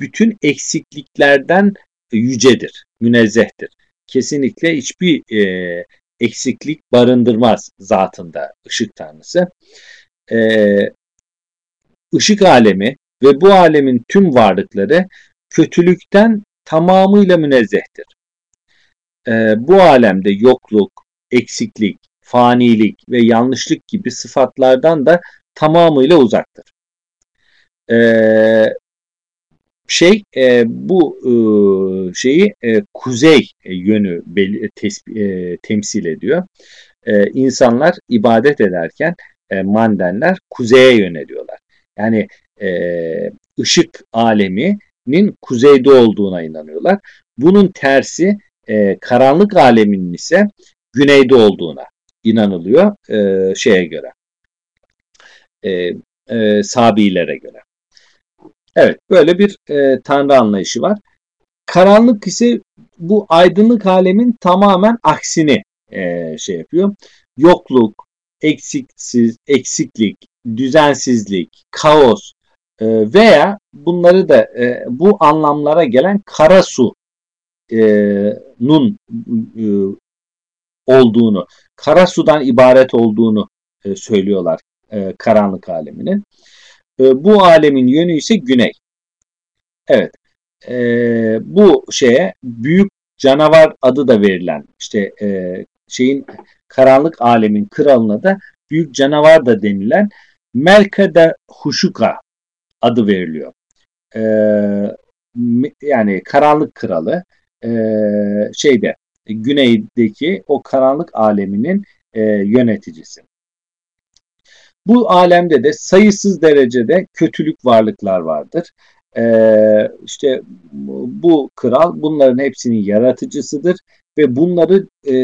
Bütün eksikliklerden yücedir, münezzehtir. Kesinlikle hiçbir e, eksiklik barındırmaz zatında ışık tanrısı. E, ışık alemi ve bu alemin tüm varlıkları kötülükten tamamıyla münezzehtir. Ee, bu alemde yokluk, eksiklik, fanilik ve yanlışlık gibi sıfatlardan da tamamıyla uzaktır. Ee, şey e, bu e, şeyi e, kuzey yönü bel, tes, e, temsil ediyor. E, insanlar ibadet ederken e, mandenler kuzeye yöneliyorlar. Yani e, ışık aleminin kuzeyde olduğuna inanıyorlar. Bunun tersi e, karanlık aleminin ise güneyde olduğuna inanılıyor e, şeye göre. E, e, Sabilere göre. Evet böyle bir e, tanrı anlayışı var. Karanlık ise bu aydınlık alemin tamamen aksini e, şey yapıyor. Yokluk, eksiksiz, eksiklik, düzensizlik, kaos e, veya bunları da e, bu anlamlara gelen kara su e, nun e, olduğunu, kara sudan ibaret olduğunu e, söylüyorlar e, karanlık aleminin. E, bu alemin yönü ise güney. Evet. E, bu şeye büyük canavar adı da verilen işte e, şeyin karanlık alemin kralına da büyük canavar da denilen Melkede Huşuka adı veriliyor. Ee, yani karanlık kralı e, şeyde güneydeki o karanlık aleminin e, yöneticisi. Bu alemde de sayısız derecede kötülük varlıklar vardır. Ee, işte bu kral bunların hepsinin yaratıcısıdır ve bunları e,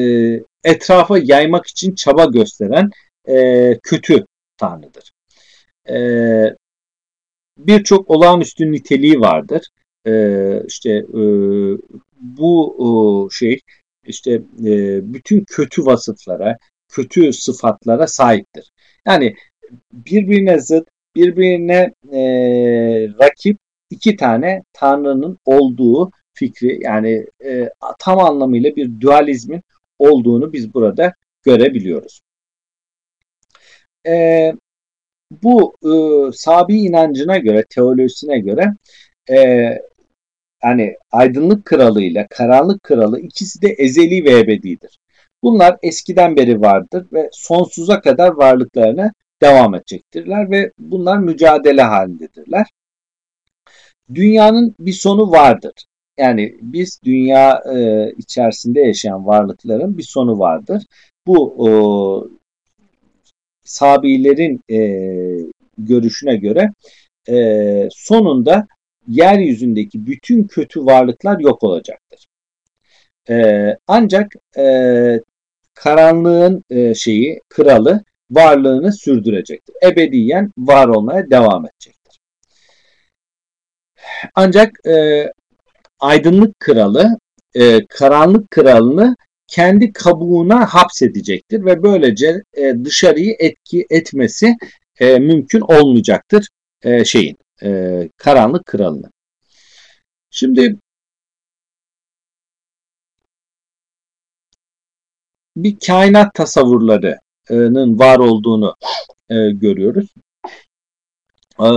etrafa yaymak için çaba gösteren e, kötü tanrıdır. E, Birçok olağanüstü niteliği vardır. E, işte e, bu e, şey işte e, bütün kötü vasıflara, kötü sıfatlara sahiptir. Yani birbirine zıt, birbirine e, rakip iki tane tanrının olduğu fikri yani e, tam anlamıyla bir dualizmin olduğunu biz burada görebiliyoruz. E, bu e, Sabi inancına göre, teolojisine göre e, hani aydınlık kralı ile karanlık kralı ikisi de ezeli ve ebedidir. Bunlar eskiden beri vardır ve sonsuza kadar varlıklarına devam edecektirler ve bunlar mücadele halindedirler. Dünyanın bir sonu vardır. Yani biz dünya e, içerisinde yaşayan varlıkların bir sonu vardır. Bu e, Sabilerin e, görüşüne göre e, sonunda yeryüzündeki bütün kötü varlıklar yok olacaktır. E, ancak e, karanlığın e, şeyi, kralı varlığını sürdürecektir. Ebediyen var olmaya devam edecektir. Ancak e, aydınlık kralı e, karanlık kralını kendi kabuğuna hapsedecektir ve böylece e, dışarıyı etki etmesi e, mümkün olmayacaktır e, şeyin e, karanlık kralını. Şimdi bir kainat tasavvurlarının var olduğunu e, görüyoruz. E,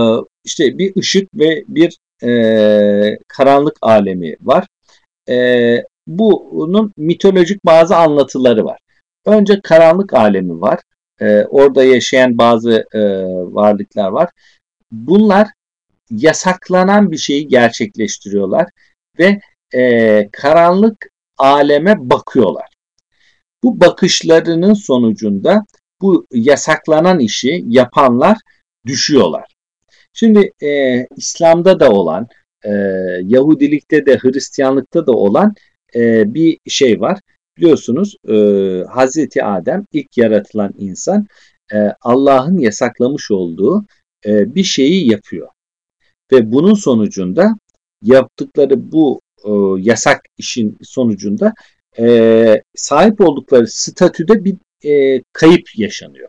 işte bir ışık ve bir e, karanlık alemi var. E, bunun mitolojik bazı anlatıları var. Önce karanlık alemi var. E, orada yaşayan bazı e, varlıklar var. Bunlar yasaklanan bir şeyi gerçekleştiriyorlar ve e, karanlık aleme bakıyorlar. Bu bakışlarının sonucunda bu yasaklanan işi yapanlar düşüyorlar. Şimdi e, İslam'da da olan, e, Yahudilikte de Hristiyanlıkta da olan e, bir şey var. Biliyorsunuz e, Hazreti Adem ilk yaratılan insan e, Allah'ın yasaklamış olduğu e, bir şeyi yapıyor. Ve bunun sonucunda yaptıkları bu e, yasak işin sonucunda e, sahip oldukları statüde bir e, kayıp yaşanıyor.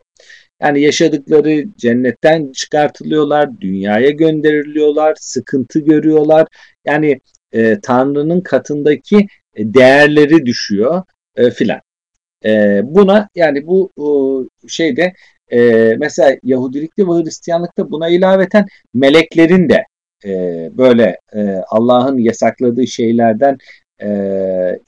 Yani yaşadıkları cennetten çıkartılıyorlar, dünyaya gönderiliyorlar, sıkıntı görüyorlar. Yani e, Tanrı'nın katındaki e, değerleri düşüyor e, filan. E, buna yani bu e, şeyde e, mesela Yahudilikte ve Hristiyanlıkta buna ilaveten meleklerin de e, böyle e, Allah'ın yasakladığı şeylerden e,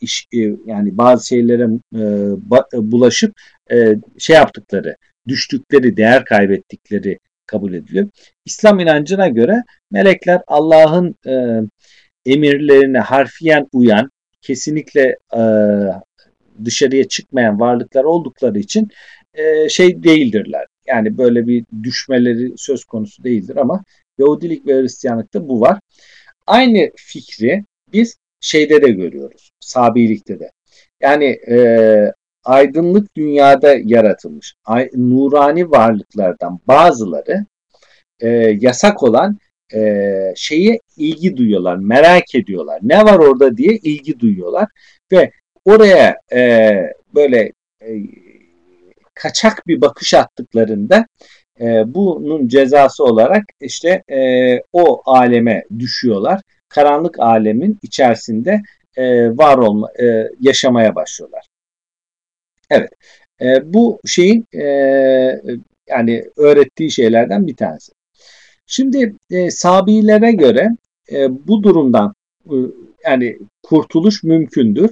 iş, e, yani bazı şeylere e, ba, bulaşıp e, şey yaptıkları, düştükleri, değer kaybettikleri kabul ediliyor. İslam inancına göre melekler Allah'ın e, emirlerine harfiyen uyan, kesinlikle e, dışarıya çıkmayan varlıklar oldukları için e, şey değildirler. Yani böyle bir düşmeleri söz konusu değildir ama Yahudilik ve Hristiyanlıkta bu var. Aynı fikri biz şeyde de görüyoruz. Sabilikte de. Yani e, aydınlık dünyada yaratılmış ay, nurani varlıklardan bazıları e, yasak olan e, şeye ilgi duyuyorlar, merak ediyorlar. Ne var orada diye ilgi duyuyorlar ve oraya e, böyle e, kaçak bir bakış attıklarında e, bunun cezası olarak işte e, o aleme düşüyorlar. Karanlık alemin içerisinde e, var olma, e, yaşamaya başlıyorlar. Evet, e, bu şeyin e, yani öğrettiği şeylerden bir tanesi. Şimdi e, Sabilere göre e, bu durumdan e, yani kurtuluş mümkündür.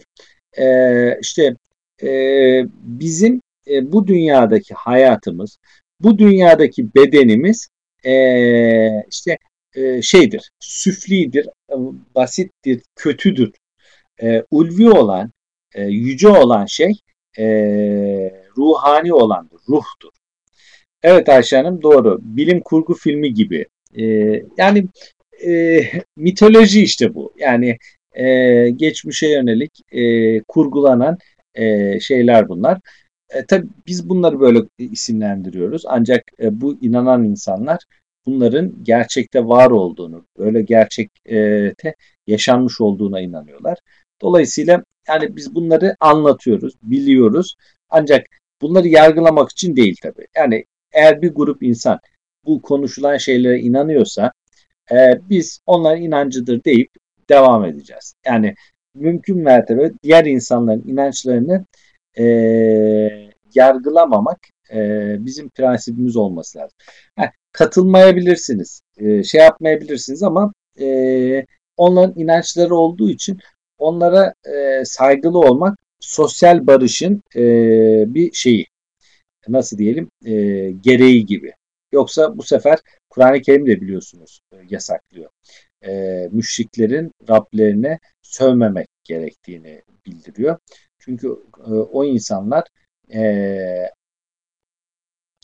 E, işte e, bizim e, bu dünyadaki hayatımız, bu dünyadaki bedenimiz e, işte e, şeydir, süflidir, e, basittir, kötüdür. E, ulvi olan, e, yüce olan şey ruhani olandır, ruhtur. Evet Ayşe Hanım doğru. Bilim kurgu filmi gibi. Yani mitoloji işte bu. Yani geçmişe yönelik kurgulanan şeyler bunlar. E, tabii biz bunları böyle isimlendiriyoruz. Ancak e, bu inanan insanlar bunların gerçekte var olduğunu, böyle gerçekte yaşanmış olduğuna inanıyorlar. Dolayısıyla yani biz bunları anlatıyoruz, biliyoruz. Ancak bunları yargılamak için değil tabii. Yani eğer bir grup insan bu konuşulan şeylere inanıyorsa e, biz onların inancıdır deyip devam edeceğiz. Yani mümkün mertebe diğer insanların inançlarını e, yargılamamak e, bizim prensibimiz olması lazım. Ha, katılmayabilirsiniz, e, şey yapmayabilirsiniz ama e, onların inançları olduğu için onlara e, saygılı olmak sosyal barışın e, bir şeyi. Nasıl diyelim? E, gereği gibi. Yoksa bu sefer Kur'an-ı Kerim de biliyorsunuz e, yasaklıyor. E, müşriklerin Rablerine sövmemek gerektiğini bildiriyor. Çünkü e, o insanlar e,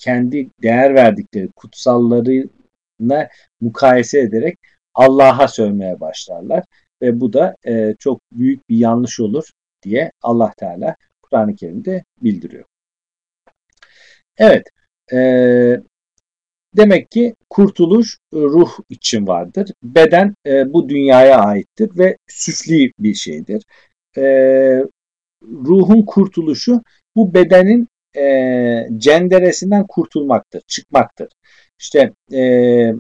kendi değer verdikleri kutsallarına mukayese ederek Allah'a sövmeye başlarlar ve bu da e, çok büyük bir yanlış olur diye Allah Teala Kur'an-ı Kerim'de bildiriyor. Evet, e, demek ki kurtuluş e, ruh için vardır. Beden e, bu dünyaya aittir ve süfli bir şeydir. E, ruhun kurtuluşu bu bedenin e, cenderesinden kurtulmaktır, çıkmaktır. İşte e,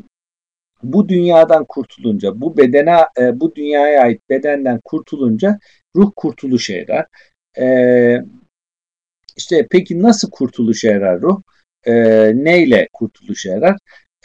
bu dünyadan kurtulunca, bu bedene, e, bu dünyaya ait bedenden kurtulunca ruh kurtuluş erer. E, işte peki nasıl kurtuluş erer ruh? E, neyle kurtuluş erer?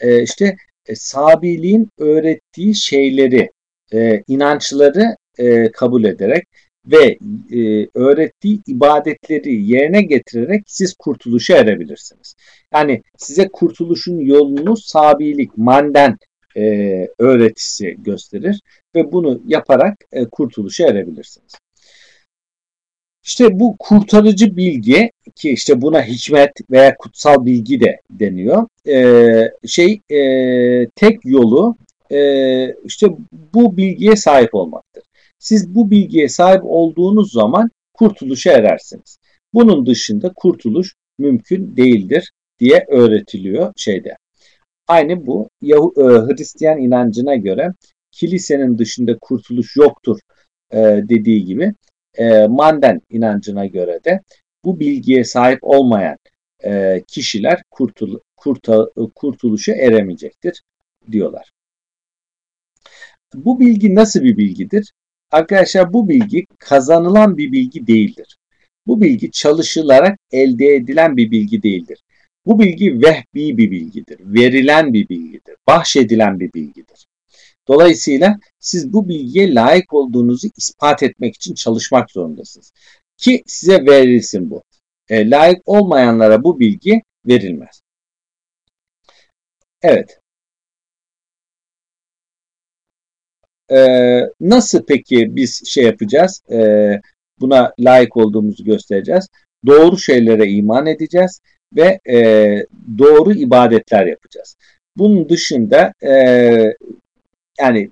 E, işte e, Sabiliğin öğrettiği şeyleri, e, inançları e, kabul ederek ve e, öğrettiği ibadetleri yerine getirerek siz kurtuluşa erebilirsiniz. Yani size kurtuluşun yolunu sabilik, manden e, öğretisi gösterir ve bunu yaparak e, kurtuluşa erebilirsiniz. İşte bu kurtarıcı bilgi ki işte buna hikmet veya kutsal bilgi de deniyor. E, şey e, tek yolu e, işte bu bilgiye sahip olmaktır. Siz bu bilgiye sahip olduğunuz zaman kurtuluşa erersiniz. Bunun dışında kurtuluş mümkün değildir diye öğretiliyor şeyde. Aynı bu e, Hristiyan inancına göre kilisenin dışında kurtuluş yoktur e, dediği gibi e, Manden inancına göre de bu bilgiye sahip olmayan e, kişiler kurtul, kurta, kurtuluşa eremeyecektir diyorlar. Bu bilgi nasıl bir bilgidir? Arkadaşlar bu bilgi kazanılan bir bilgi değildir. Bu bilgi çalışılarak elde edilen bir bilgi değildir. Bu bilgi vehbi bir bilgidir, verilen bir bilgidir, bahşedilen bir bilgidir. Dolayısıyla siz bu bilgiye layık olduğunuzu ispat etmek için çalışmak zorundasınız. Ki size verilsin bu. E, layık olmayanlara bu bilgi verilmez. Evet. Ee, nasıl peki biz şey yapacağız? Ee, buna layık olduğumuzu göstereceğiz. Doğru şeylere iman edeceğiz ve e, doğru ibadetler yapacağız. Bunun dışında e, yani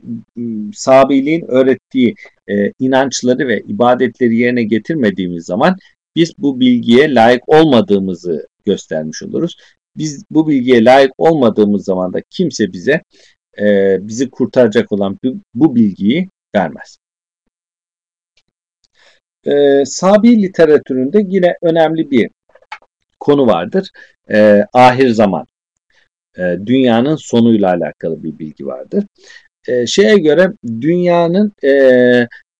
Sabiliğin öğrettiği e, inançları ve ibadetleri yerine getirmediğimiz zaman biz bu bilgiye layık olmadığımızı göstermiş oluruz. Biz bu bilgiye layık olmadığımız zaman da kimse bize e, bizi kurtaracak olan bu, bu bilgiyi vermez. E, Sabi literatüründe yine önemli bir konu vardır. E, ahir zaman. E, dünyanın sonuyla alakalı bir bilgi vardır. E, şeye göre dünyanın e,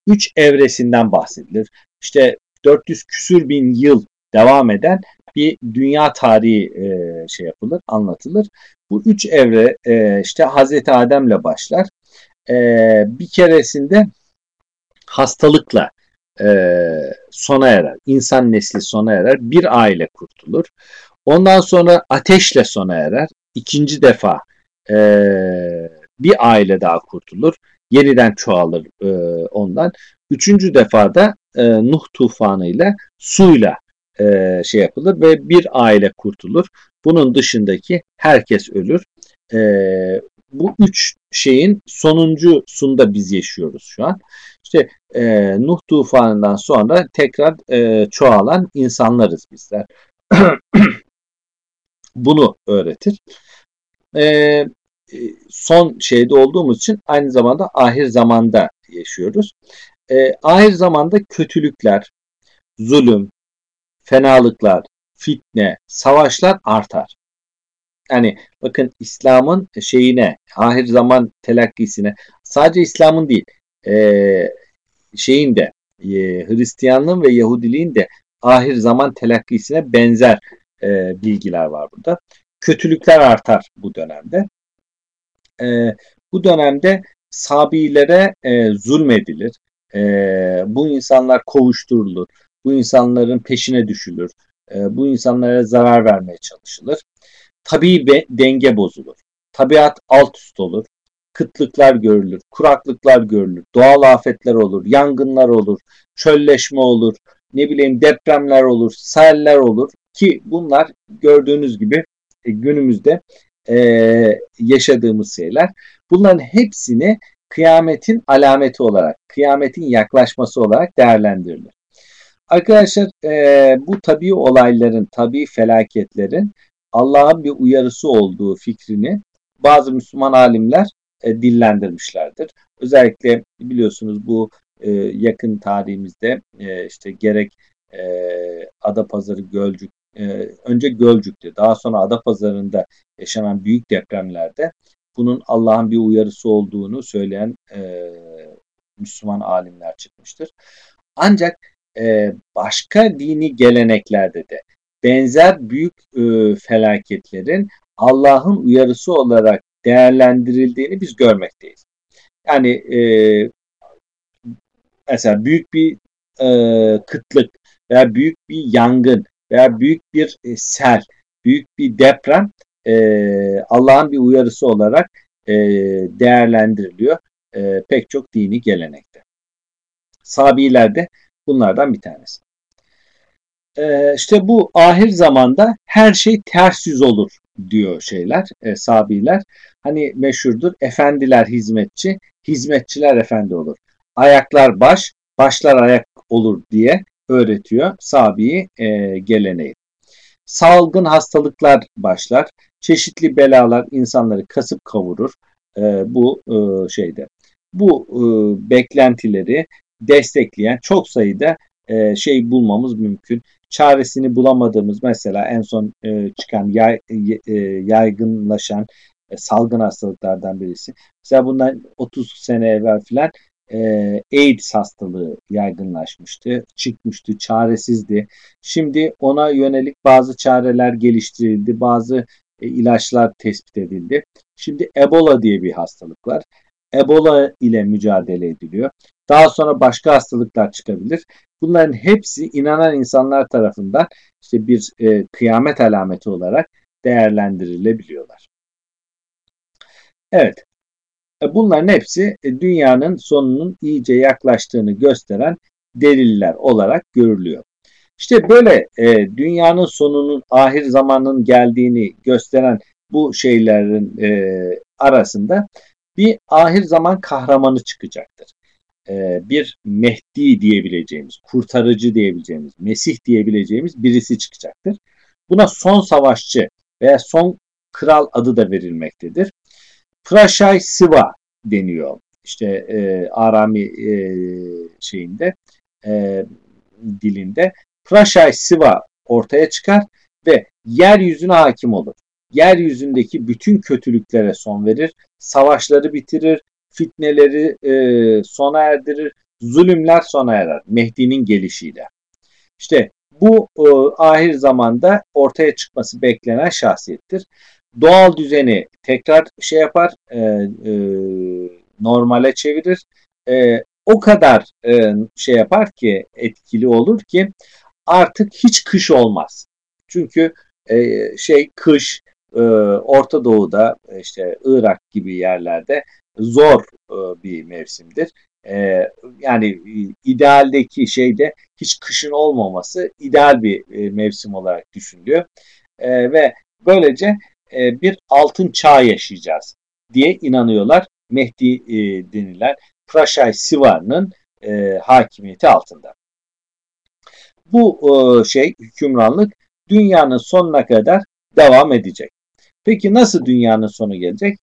üç evresinden bahsedilir. İşte 400 küsür bin yıl devam eden bir dünya tarihi e, şey yapılır, anlatılır. Bu üç evre e, işte Hazreti Adem'le başlar. E, bir keresinde hastalıkla e, sona erer. İnsan nesli sona erer. Bir aile kurtulur. Ondan sonra ateşle sona erer. İkinci defa e, bir aile daha kurtulur. Yeniden çoğalır e, ondan. Üçüncü defada e, Nuh tufanı ile suyla e, şey yapılır ve bir aile kurtulur. Bunun dışındaki herkes ölür. E, bu üç şeyin sonuncusunda biz yaşıyoruz şu an. İşte e, Nuh tufanından sonra tekrar e, çoğalan insanlarız bizler. Bunu öğretir. E, son şeyde olduğumuz için aynı zamanda ahir zamanda yaşıyoruz. E, ahir zamanda kötülükler, zulüm, fenalıklar, fitne, savaşlar artar. Yani bakın İslam'ın şeyine, ahir zaman telakkisine sadece İslam'ın değil, e, şeyin de Hristiyanlığın ve Yahudiliğin de ahir zaman telakkisine benzer bilgiler var burada. Kötülükler artar bu dönemde. Bu dönemde Sabilere zulmedilir. Bu insanlar kovuşturulur. Bu insanların peşine düşülür. E, bu insanlara zarar vermeye çalışılır. Tabii be, denge bozulur. Tabiat alt üst olur. Kıtlıklar görülür, kuraklıklar görülür, doğal afetler olur, yangınlar olur, çölleşme olur, ne bileyim depremler olur, seller olur ki bunlar gördüğünüz gibi e, günümüzde e, yaşadığımız şeyler. Bunların hepsini kıyametin alameti olarak, kıyametin yaklaşması olarak değerlendirilir. Arkadaşlar e, bu tabii olayların, tabii felaketlerin Allah'ın bir uyarısı olduğu fikrini bazı Müslüman alimler e, dillendirmişlerdir. Özellikle biliyorsunuz bu e, yakın tarihimizde e, işte gerek e, Adapazarı, Gölcük, e, önce Gölcük'te daha sonra Adapazarı'nda yaşanan büyük depremlerde bunun Allah'ın bir uyarısı olduğunu söyleyen e, Müslüman alimler çıkmıştır. Ancak e, başka dini geleneklerde de benzer büyük e, felaketlerin Allah'ın uyarısı olarak değerlendirildiğini biz görmekteyiz. Yani e, mesela büyük bir kıtlık veya büyük bir yangın veya büyük bir sel, büyük bir deprem Allah'ın bir uyarısı olarak değerlendiriliyor pek çok dini gelenekte. Sabiler de bunlardan bir tanesi. E, işte bu ahir zamanda her şey ters yüz olur diyor şeyler, e, sabiler. Hani meşhurdur, efendiler hizmetçi, hizmetçiler efendi olur. Ayaklar baş, başlar ayak olur diye öğretiyor sabi e, geleneği. Salgın hastalıklar başlar, çeşitli belalar insanları kasıp kavurur e, bu e, şeyde. Bu e, beklentileri destekleyen çok sayıda e, şey bulmamız mümkün çaresini bulamadığımız mesela en son e, çıkan yay, e, yaygınlaşan e, salgın hastalıklardan birisi. Mesela bundan 30 sene evvel filan e, AIDS hastalığı yaygınlaşmıştı, çıkmıştı, çaresizdi. Şimdi ona yönelik bazı çareler geliştirildi, bazı e, ilaçlar tespit edildi. Şimdi Ebola diye bir hastalık var. Ebola ile mücadele ediliyor. Daha sonra başka hastalıklar çıkabilir. Bunların hepsi inanan insanlar tarafından işte bir e, kıyamet alameti olarak değerlendirilebiliyorlar. Evet. E, bunların hepsi e, dünyanın sonunun iyice yaklaştığını gösteren deliller olarak görülüyor. İşte böyle e, dünyanın sonunun ahir zamanın geldiğini gösteren bu şeylerin e, arasında bir ahir zaman kahramanı çıkacaktır. E, bir Mehdi diyebileceğimiz, kurtarıcı diyebileceğimiz, Mesih diyebileceğimiz birisi çıkacaktır. Buna son savaşçı veya son kral adı da verilmektedir. Prashay Siva deniyor. İşte e, Arami e, şeyinde e, dilinde Prashay Siva ortaya çıkar ve yeryüzüne hakim olur. Yeryüzündeki bütün kötülüklere son verir, savaşları bitirir, fitneleri e, sona erdirir, zulümler sona erer Mehdi'nin gelişiyle. İşte bu e, ahir zamanda ortaya çıkması beklenen şahsiyettir. Doğal düzeni tekrar şey yapar, e, e, normale çevirir. E, o kadar e, şey yapar ki etkili olur ki artık hiç kış olmaz. Çünkü e, şey kış e, Orta Doğu'da işte Irak gibi yerlerde zor e, bir mevsimdir. E, yani idealdeki şeyde hiç kışın olmaması ideal bir e, mevsim olarak düşünülüyor. E, ve böylece e, bir altın çağ yaşayacağız diye inanıyorlar Mehdi e, denilen Praşay Siva'nın e, hakimiyeti altında. Bu e, şey hükümranlık dünyanın sonuna kadar devam edecek. Peki nasıl dünyanın sonu gelecek?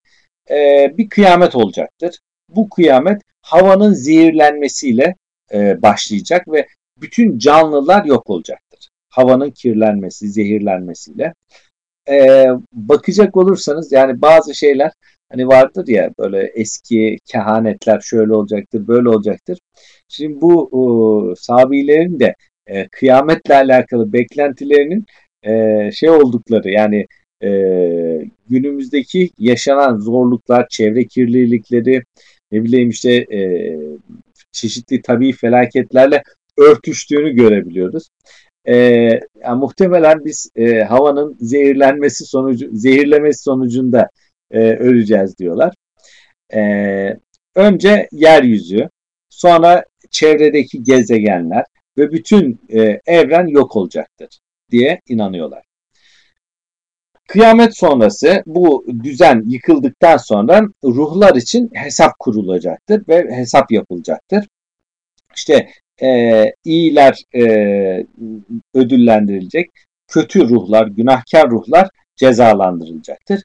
e, bir kıyamet olacaktır. Bu kıyamet havanın zehirlenmesiyle e, başlayacak ve bütün canlılar yok olacaktır. Havanın kirlenmesi, zehirlenmesiyle. E, bakacak olursanız yani bazı şeyler hani vardır ya böyle eski kehanetler şöyle olacaktır, böyle olacaktır. Şimdi bu e, sabilerin de e, kıyametle alakalı beklentilerinin e, şey oldukları yani e, günümüzdeki yaşanan zorluklar, çevre kirlilikleri, ne bileyim işte e, çeşitli tabii felaketlerle örtüştüğünü görebiliyoruz. E, yani muhtemelen biz e, havanın zehirlenmesi sonucu zehirlemesi sonucunda e, öleceğiz diyorlar. E, önce yeryüzü, sonra çevredeki gezegenler ve bütün e, evren yok olacaktır diye inanıyorlar. Kıyamet sonrası bu düzen yıkıldıktan sonra ruhlar için hesap kurulacaktır ve hesap yapılacaktır. İşte e, iyiler e, ödüllendirilecek, kötü ruhlar, günahkar ruhlar cezalandırılacaktır.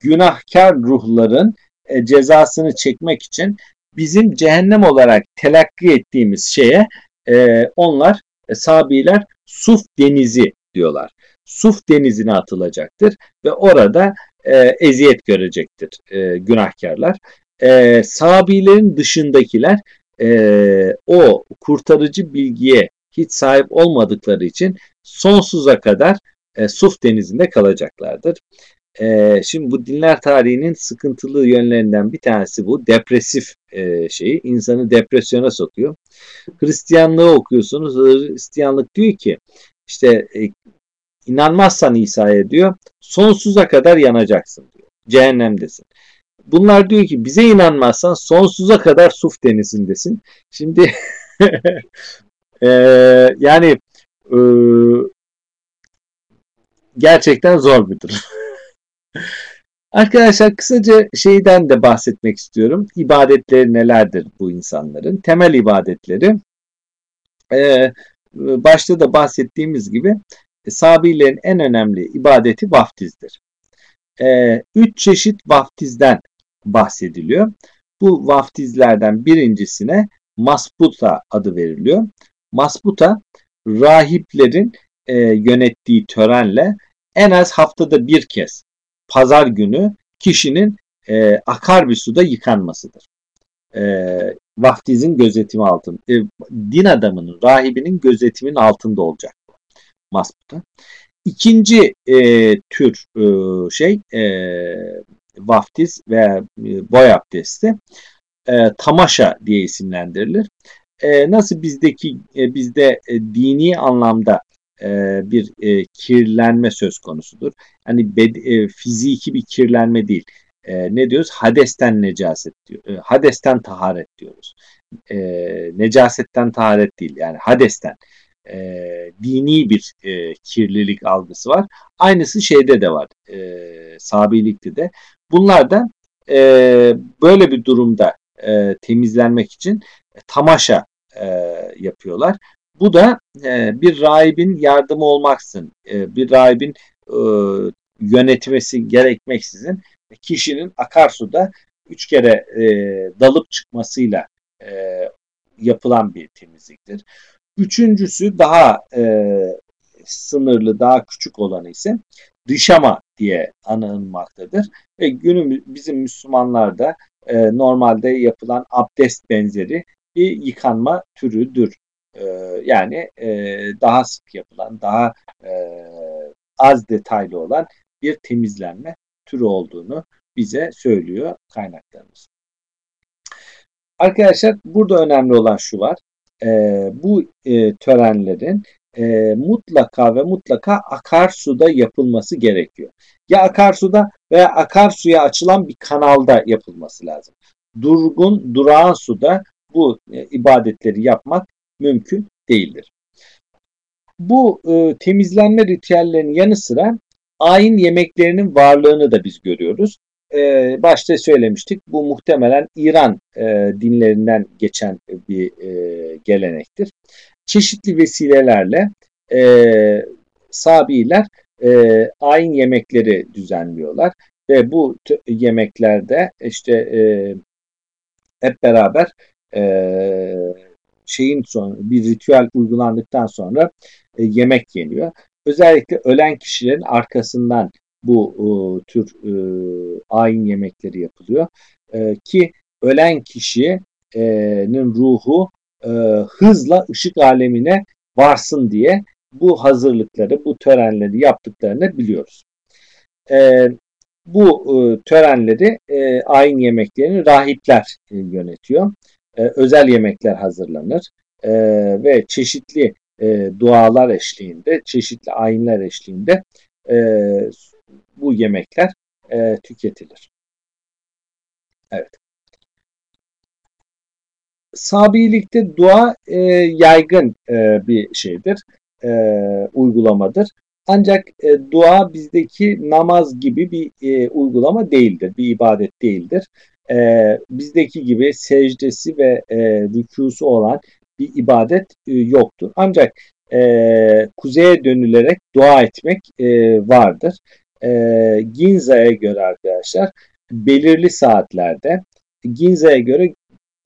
Günahkar ruhların e, cezasını çekmek için bizim cehennem olarak telakki ettiğimiz şeye e, onlar e, Sabiler Suf Denizi diyorlar. Suf denizine atılacaktır ve orada e, eziyet görecektir e, günahkarlar. E, Sabilerin dışındakiler e, o kurtarıcı bilgiye hiç sahip olmadıkları için sonsuza kadar e, Suf denizinde kalacaklardır. E, şimdi bu dinler tarihinin sıkıntılı yönlerinden bir tanesi bu. Depresif e, şeyi. insanı depresyona sokuyor. Hristiyanlığı okuyorsunuz. Hristiyanlık diyor ki işte e, inanmazsan İsa'ya diyor sonsuza kadar yanacaksın diyor. Cehennemdesin. Bunlar diyor ki bize inanmazsan sonsuza kadar Suf denizindesin. Şimdi e, yani e, gerçekten zor bir durum. Arkadaşlar kısaca şeyden de bahsetmek istiyorum. İbadetleri nelerdir bu insanların? Temel ibadetleri. Ee, başta da bahsettiğimiz gibi Sabilerin en önemli ibadeti vaftizdir. Ee, üç çeşit vaftizden bahsediliyor. Bu vaftizlerden birincisine Masputa adı veriliyor. Masputa rahiplerin e, yönettiği törenle en az haftada bir kez pazar günü kişinin e, akar bir suda yıkanmasıdır. E, vaftizin gözetimi altında. E, din adamının, rahibinin gözetimin altında olacak bu. Masputa. İkinci e, tür e, şey e, vaftiz veya e, boy abdesti e, tamaşa diye isimlendirilir. E, nasıl bizdeki e, bizde e, dini anlamda e, bir e, kirlenme söz konusudur. Yani bed, e, fiziki bir kirlenme değil. E, ne diyoruz? Hadesten necaset diyor. E, hadesten taharet diyoruz. E, necasetten taharet değil. Yani hadesten dini bir e, kirlilik algısı var. Aynısı şeyde de var. E, sabilikte de. Bunlar da e, böyle bir durumda e, temizlenmek için tamaşa e, yapıyorlar. Bu da e, bir rahibin yardımı olmaksın, e, bir rahibin e, yönetmesi gerekmeksizin kişinin akarsuda üç kere e, dalıp çıkmasıyla e, yapılan bir temizliktir. Üçüncüsü daha e, sınırlı, daha küçük olanı ise dışama diye anılmaktadır. Ve günümüz bizim Müslümanlarda e, normalde yapılan abdest benzeri bir yıkanma türüdür. E, yani e, daha sık yapılan, daha e, az detaylı olan bir temizlenme türü olduğunu bize söylüyor kaynaklarımız. Arkadaşlar burada önemli olan şu var. E, bu e, törenlerin e, mutlaka ve mutlaka akarsuda yapılması gerekiyor. Ya akarsuda veya akarsuya açılan bir kanalda yapılması lazım. Durgun, durağan suda bu e, ibadetleri yapmak mümkün değildir. Bu e, temizlenme ritüellerinin yanı sıra ayin yemeklerinin varlığını da biz görüyoruz. E, başta söylemiştik bu muhtemelen İran e, dinlerinden geçen bir e, gelenektir. Çeşitli vesilelerle e, Sabiler e, ayin yemekleri düzenliyorlar ve bu yemeklerde işte e, hep beraber e, şeyin son bir ritüel uygulandıktan sonra e, yemek yeniyor. Özellikle ölen kişilerin arkasından bu e, tür e, ayin yemekleri yapılıyor. E, ki ölen kişinin ruhu e, hızla ışık alemine varsın diye bu hazırlıkları, bu törenleri yaptıklarını biliyoruz. E, Bu e, törenleri, e, ayin yemeklerini rahipler e, yönetiyor. E, özel yemekler hazırlanır e, ve çeşitli e, dualar eşliğinde, çeşitli ayinler eşliğinde e, bu yemekler e, tüketilir. Evet. Sabilikte dua e, yaygın e, bir şeydir, e, uygulamadır. Ancak e, dua bizdeki namaz gibi bir e, uygulama değildir, bir ibadet değildir. E, bizdeki gibi secdesi ve e, rükusu olan bir ibadet e, yoktur. Ancak e, kuzeye dönülerek dua etmek e, vardır. E, Ginza'ya göre arkadaşlar belirli saatlerde Ginza'ya göre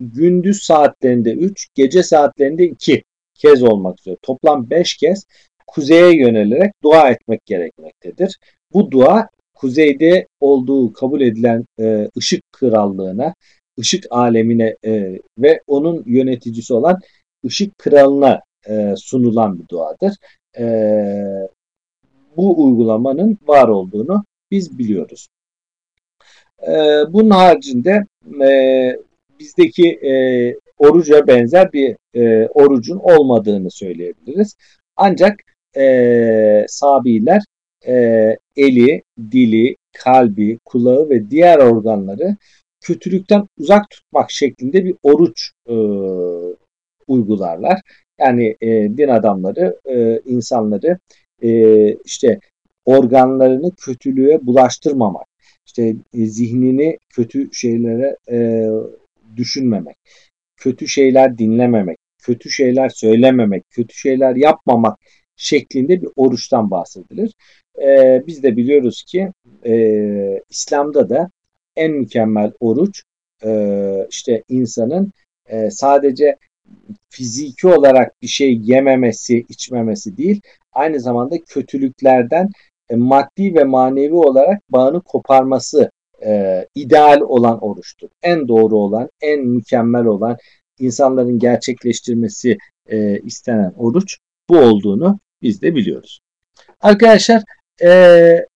gündüz saatlerinde 3, gece saatlerinde 2 kez olmak üzere toplam 5 kez kuzeye yönelerek dua etmek gerekmektedir. Bu dua kuzeyde olduğu kabul edilen e, ışık krallığına, ışık alemine e, ve onun yöneticisi olan ışık kralına e, sunulan bir duadır. E, bu uygulamanın var olduğunu biz biliyoruz. E, bunun haricinde e, bizdeki e, oruca benzer bir e, orucun olmadığını söyleyebiliriz. Ancak e, Sabiler e, eli, dili, kalbi, kulağı ve diğer organları kötülükten uzak tutmak şeklinde bir oruç e, uygularlar. Yani e, din adamları e, insanları e, işte organlarını kötülüğe bulaştırmamak, işte e, zihnini kötü şeylere e, düşünmemek, kötü şeyler dinlememek, kötü şeyler söylememek, kötü şeyler yapmamak şeklinde bir oruçtan bahsedilir. E, biz de biliyoruz ki e, İslam'da da en mükemmel oruç e, işte insanın e, sadece fiziki olarak bir şey yememesi, içmemesi değil, aynı zamanda kötülüklerden e, maddi ve manevi olarak bağını koparması e, ideal olan oruçtur. En doğru olan, en mükemmel olan, insanların gerçekleştirmesi e, istenen oruç bu olduğunu biz de biliyoruz. Arkadaşlar e,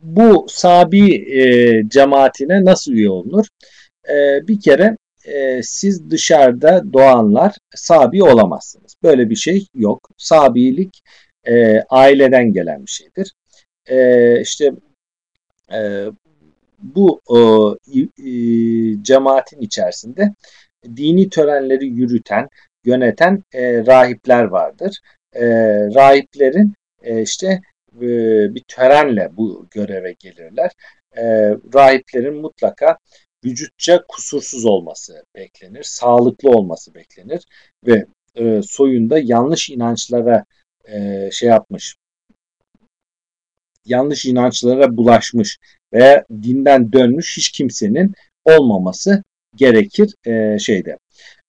bu Sabi e, cemaatine nasıl üye olunur? E, bir kere e, siz dışarıda doğanlar Sabi olamazsınız. Böyle bir şey yok. Sabilik e, aileden gelen bir şeydir. E, işte e, bu e, cemaatin içerisinde dini törenleri yürüten, yöneten e, rahipler vardır. E, rahiplerin e, işte e, bir törenle bu göreve gelirler. E, rahiplerin mutlaka vücutça kusursuz olması beklenir, sağlıklı olması beklenir ve e, soyunda yanlış inançlara e, şey yapmış, yanlış inançlara bulaşmış veya dinden dönmüş hiç kimsenin olmaması gerekir e, şeyde.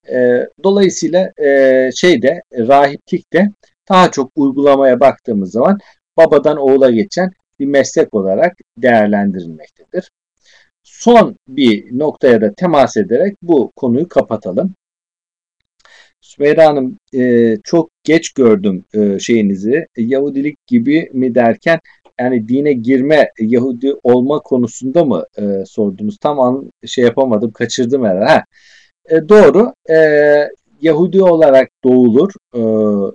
E, dolayısıyla e, şeyde rahiplikte daha çok uygulamaya baktığımız zaman babadan oğula geçen bir meslek olarak değerlendirilmektedir. Son bir noktaya da temas ederek bu konuyu kapatalım. Sümeyra Hanım e, çok geç gördüm e, şeyinizi. Yahudilik gibi mi derken yani dine girme, Yahudi olma konusunda mı e, sordunuz? Tam an şey yapamadım, kaçırdım herhalde. E, doğru. E, Yahudi olarak doğulur. E,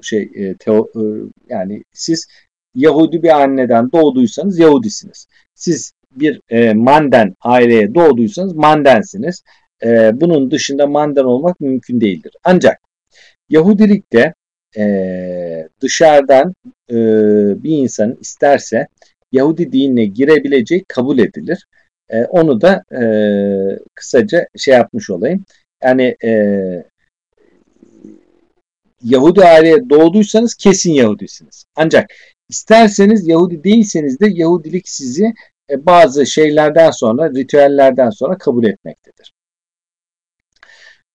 şey e, teo, e, yani siz Yahudi bir anneden doğduysanız Yahudisiniz. Siz bir e, Manden aileye doğduysanız Mandensiniz. E, bunun dışında Manden olmak mümkün değildir. Ancak Yahudilikte e, dışarıdan e, bir insan isterse Yahudi dinine girebileceği kabul edilir. E, onu da e, kısaca şey yapmış olayım. Yani e, Yahudi aileye doğduysanız kesin Yahudisiniz. Ancak isterseniz Yahudi değilseniz de Yahudilik sizi e, bazı şeylerden sonra, ritüellerden sonra kabul etmektedir.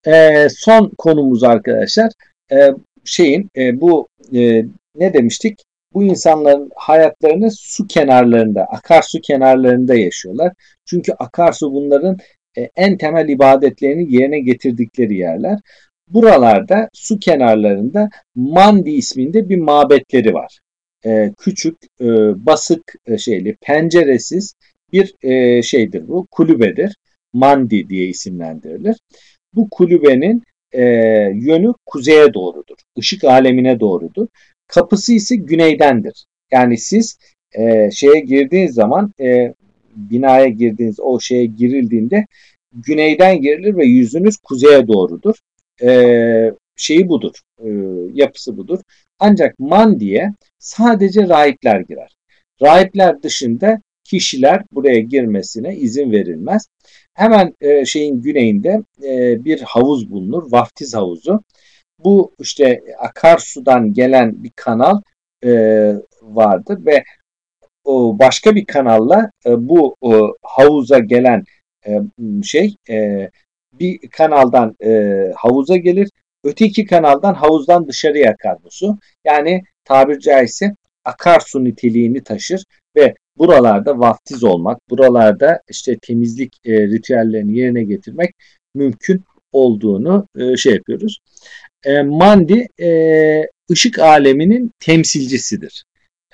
E, son konumuz arkadaşlar e, şeyin e, bu e, ne demiştik? Bu insanların hayatlarını su kenarlarında, akarsu kenarlarında yaşıyorlar. Çünkü akarsu bunların e, en temel ibadetlerini yerine getirdikleri yerler. Buralarda su kenarlarında Mandi isminde bir mabetleri var. E, küçük, e, basık e, şeyli, penceresiz bir şeydir bu kulübedir. Mandi diye isimlendirilir. Bu kulübenin yönü kuzeye doğrudur. Işık alemine doğrudur. Kapısı ise güneydendir. Yani siz şeye girdiğiniz zaman binaya girdiğiniz o şeye girildiğinde güneyden girilir ve yüzünüz kuzeye doğrudur. E, şeyi budur. E, yapısı budur. Ancak Mandi'ye sadece rahipler girer. Rahipler dışında kişiler buraya girmesine izin verilmez. Hemen e, şeyin güneyinde e, bir havuz bulunur. Vaftiz havuzu. Bu işte akarsudan gelen bir kanal e, vardır ve o başka bir kanalla e, bu o, havuza gelen e, şey e, bir kanaldan e, havuza gelir. Öteki kanaldan havuzdan dışarıya akar bu su. Yani tabir caizse akarsu niteliğini taşır ve buralarda vaftiz olmak, buralarda işte temizlik e, ritüellerini yerine getirmek mümkün olduğunu e, şey yapıyoruz. E, Mandi e, ışık aleminin temsilcisidir,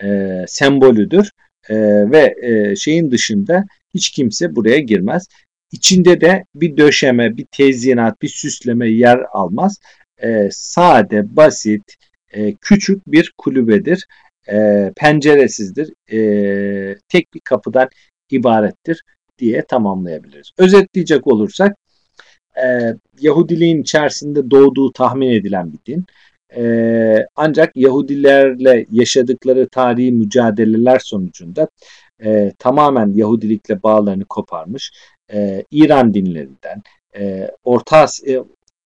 e, sembolüdür e, ve e, şeyin dışında hiç kimse buraya girmez. İçinde de bir döşeme, bir tezyinat, bir süsleme yer almaz. E, sade, basit, e, küçük bir kulübedir e, penceresizdir, e, tek bir kapıdan ibarettir diye tamamlayabiliriz. Özetleyecek olursak e, Yahudiliğin içerisinde doğduğu tahmin edilen bir din. E, ancak Yahudilerle yaşadıkları tarihi mücadeleler sonucunda e, tamamen Yahudilikle bağlarını koparmış. E, İran dinlerinden, e, Orta e,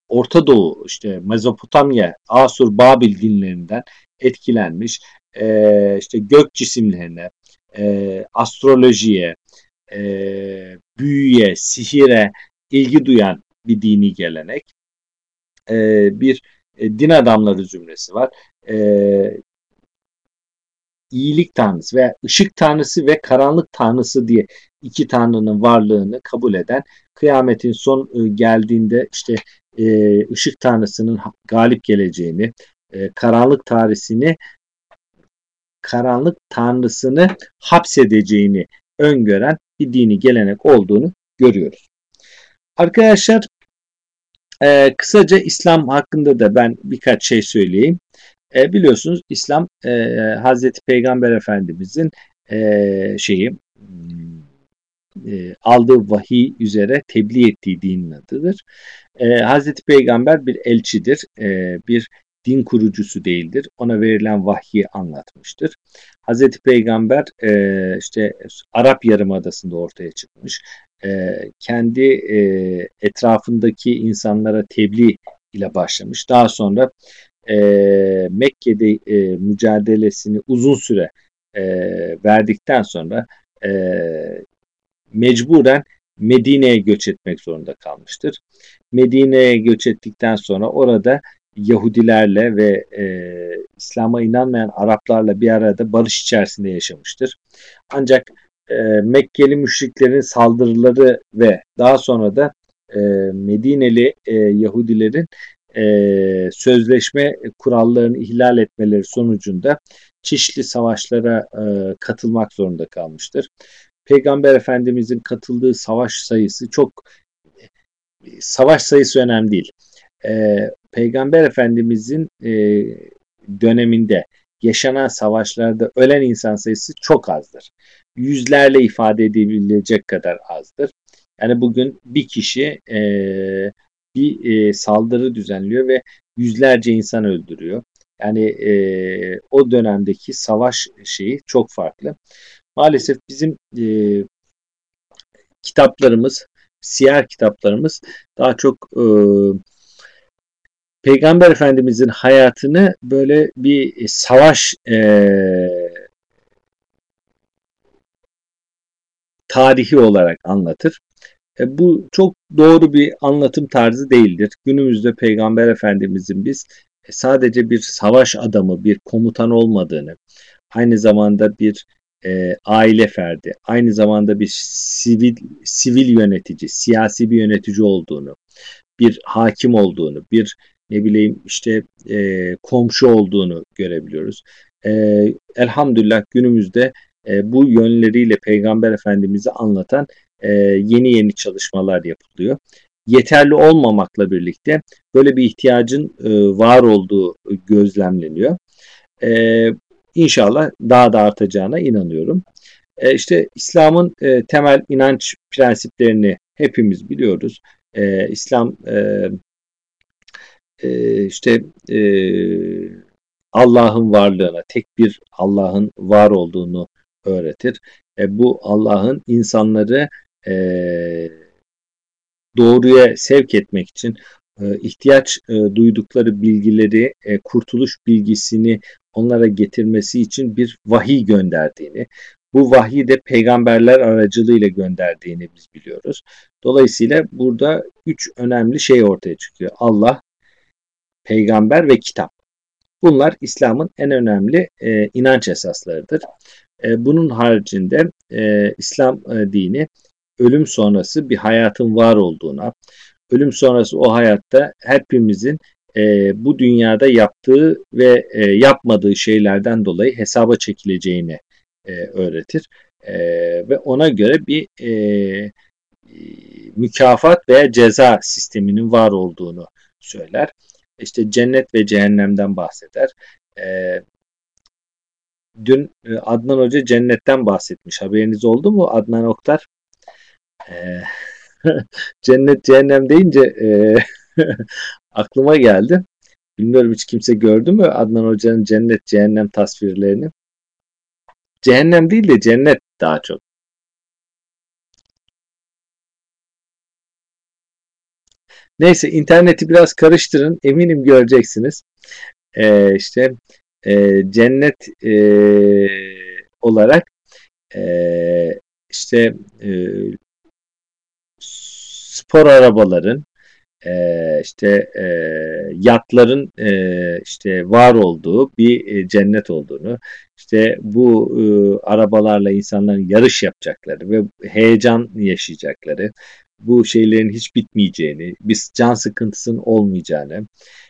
Orta Doğu, işte Mezopotamya, Asur, Babil dinlerinden etkilenmiş e, işte gök cisimlerine, e, astrolojiye, e, büyüye, sihire ilgi duyan bir dini gelenek. E, bir e, din adamları zümresi var. E, iyilik tanrısı veya ışık tanrısı ve karanlık tanrısı diye iki tanrının varlığını kabul eden kıyametin son e, geldiğinde işte e, ışık tanrısının galip geleceğini, e, karanlık tarihini karanlık tanrısını hapsedeceğini öngören bir dini gelenek olduğunu görüyoruz. Arkadaşlar e, kısaca İslam hakkında da ben birkaç şey söyleyeyim. E, biliyorsunuz İslam e, Hazreti Peygamber Efendimizin e, şeyi e, aldığı vahiy üzere tebliğ ettiği dinin adıdır. E, Hazreti Peygamber bir elçidir, e, bir din kurucusu değildir. Ona verilen vahyi anlatmıştır. Hazreti Peygamber e, işte Arap Yarımadası'nda ortaya çıkmış. E, kendi e, etrafındaki insanlara tebliğ ile başlamış. Daha sonra e, Mekke'de e, mücadelesini uzun süre e, verdikten sonra e, mecburen Medine'ye göç etmek zorunda kalmıştır. Medine'ye göç ettikten sonra orada Yahudilerle ve e, İslam'a inanmayan Araplarla bir arada barış içerisinde yaşamıştır. Ancak e, Mekkeli müşriklerin saldırıları ve daha sonra da e, Medineli e, Yahudilerin e, sözleşme kurallarını ihlal etmeleri sonucunda çeşitli savaşlara e, katılmak zorunda kalmıştır. Peygamber Efendimizin katıldığı savaş sayısı çok savaş sayısı önemli değil. E, Peygamber Efendimizin e, döneminde yaşanan savaşlarda ölen insan sayısı çok azdır. Yüzlerle ifade edebilecek kadar azdır. Yani bugün bir kişi e, bir e, saldırı düzenliyor ve yüzlerce insan öldürüyor. Yani e, o dönemdeki savaş şeyi çok farklı. Maalesef bizim e, kitaplarımız, siyer kitaplarımız daha çok e, Peygamber Efendimizin hayatını böyle bir savaş e, tarihi olarak anlatır. E, bu çok doğru bir anlatım tarzı değildir. Günümüzde Peygamber Efendimizin biz e, sadece bir savaş adamı, bir komutan olmadığını, aynı zamanda bir e, aile ferdi, aynı zamanda bir sivil sivil yönetici, siyasi bir yönetici olduğunu, bir hakim olduğunu, bir ne bileyim işte e, komşu olduğunu görebiliyoruz. E, elhamdülillah günümüzde e, bu yönleriyle Peygamber Efendimiz'i anlatan e, yeni yeni çalışmalar yapılıyor. Yeterli olmamakla birlikte böyle bir ihtiyacın e, var olduğu gözlemleniyor. E, inşallah daha da artacağına inanıyorum. E, işte İslam'ın e, temel inanç prensiplerini hepimiz biliyoruz. E, İslam e, e, işte e, Allah'ın varlığına, tek bir Allah'ın var olduğunu öğretir. E, bu Allah'ın insanları e, doğruya sevk etmek için e, ihtiyaç e, duydukları bilgileri, e, kurtuluş bilgisini onlara getirmesi için bir vahiy gönderdiğini, bu vahyi de peygamberler aracılığıyla gönderdiğini biz biliyoruz. Dolayısıyla burada üç önemli şey ortaya çıkıyor. Allah, peygamber ve kitap. Bunlar İslam'ın en önemli e, inanç esaslarıdır. E, bunun haricinde e, İslam e, dini ölüm sonrası bir hayatın var olduğuna, ölüm sonrası o hayatta hepimizin e, bu dünyada yaptığı ve e, yapmadığı şeylerden dolayı hesaba çekileceğini e, öğretir. E, ve ona göre bir e, mükafat veya ceza sisteminin var olduğunu söyler. İşte cennet ve cehennemden bahseder. E, dün e, Adnan Hoca cennetten bahsetmiş. Haberiniz oldu mu Adnan Oktar? E, cennet cehennem deyince e, aklıma geldi. Bilmiyorum hiç kimse gördü mü Adnan Hoca'nın cennet cehennem tasvirlerini? Cehennem değil de cennet daha çok. Neyse interneti biraz karıştırın. Eminim göreceksiniz. Ee, işte e, cennet e, olarak e, işte e, spor arabaların e, işte e, yatların e, işte var olduğu bir e, cennet olduğunu işte bu e, arabalarla insanların yarış yapacakları ve heyecan yaşayacakları bu şeylerin hiç bitmeyeceğini, biz can sıkıntısının olmayacağını,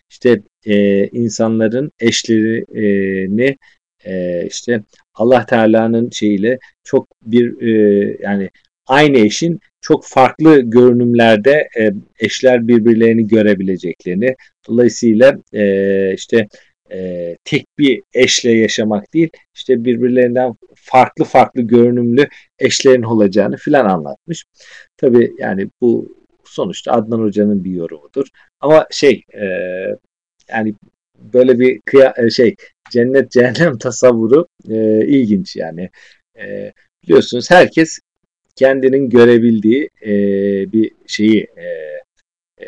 işte e, insanların eşlerini e, işte Allah Teala'nın şeyiyle çok bir e, yani aynı eşin çok farklı görünümlerde e, eşler birbirlerini görebileceklerini, dolayısıyla e, işte e, tek bir eşle yaşamak değil, işte birbirlerinden farklı farklı görünümlü eşlerin olacağını filan anlatmış. Tabi yani bu sonuçta Adnan Hoca'nın bir yorumudur. Ama şey e, yani böyle bir kıya, e, şey cennet cehennem tasavvuru e, ilginç yani. E, biliyorsunuz herkes kendinin görebildiği e, bir şeyi e, e,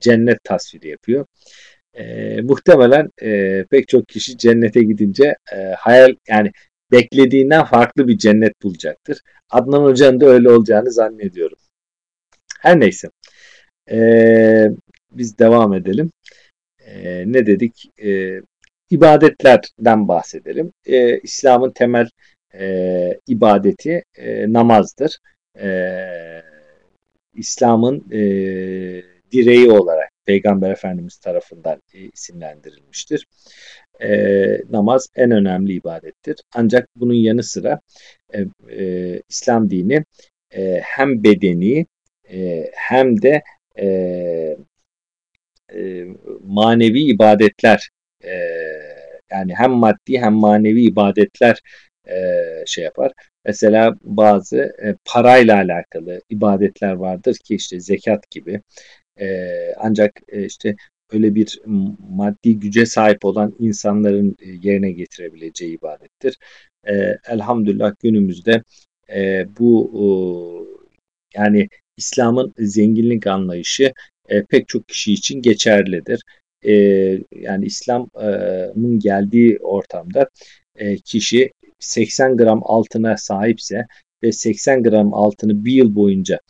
cennet tasviri yapıyor. E, muhtemelen e, pek çok kişi cennete gidince e, hayal yani beklediğinden farklı bir cennet bulacaktır. Adnan Hoca'nın da öyle olacağını zannediyorum. Her neyse. E, biz devam edelim. E, ne dedik? E, ibadetlerden bahsedelim. E, İslam'ın temel e, ibadeti e, namazdır. E, İslam'ın e, direği olarak Peygamber Efendimiz tarafından e, isimlendirilmiştir. E, namaz en önemli ibadettir. Ancak bunun yanı sıra e, e, İslam dini e, hem bedeni e, hem de e, e, manevi ibadetler e, yani hem maddi hem manevi ibadetler e, şey yapar. Mesela bazı e, parayla alakalı ibadetler vardır ki işte zekat gibi. E, ancak işte öyle bir maddi güce sahip olan insanların yerine getirebileceği ibadettir. Elhamdülillah günümüzde bu yani İslam'ın zenginlik anlayışı pek çok kişi için geçerlidir. Yani İslam'ın geldiği ortamda kişi 80 gram altına sahipse ve 80 gram altını bir yıl boyunca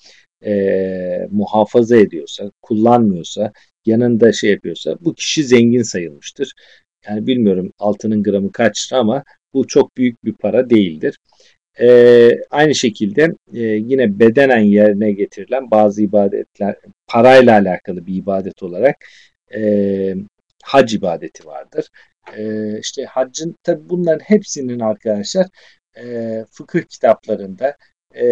e, muhafaza ediyorsa, kullanmıyorsa, yanında şey yapıyorsa bu kişi zengin sayılmıştır. Yani bilmiyorum altının gramı kaçtır ama bu çok büyük bir para değildir. Ee, aynı şekilde e, yine bedenen yerine getirilen bazı ibadetler parayla alakalı bir ibadet olarak e, hac ibadeti vardır. E, işte haccın tabi bunların hepsinin arkadaşlar e, fıkıh kitaplarında e,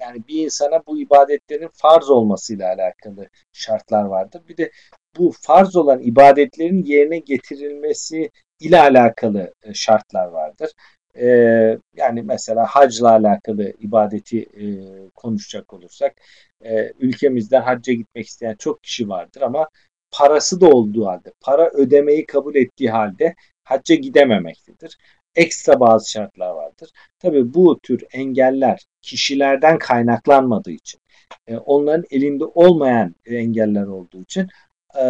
yani bir insana bu ibadetlerin farz olmasıyla alakalı şartlar vardır. Bir de bu farz olan ibadetlerin yerine getirilmesi ile alakalı e, şartlar vardır. E, yani mesela hacla alakalı ibadeti e, konuşacak olursak e, ülkemizden hacca gitmek isteyen çok kişi vardır ama parası da olduğu halde, para ödemeyi kabul ettiği halde hacca gidememektedir. Ekstra bazı şartlar vardır. Tabii bu tür engeller kişilerden kaynaklanmadığı için, e, onların elinde olmayan engeller olduğu için e,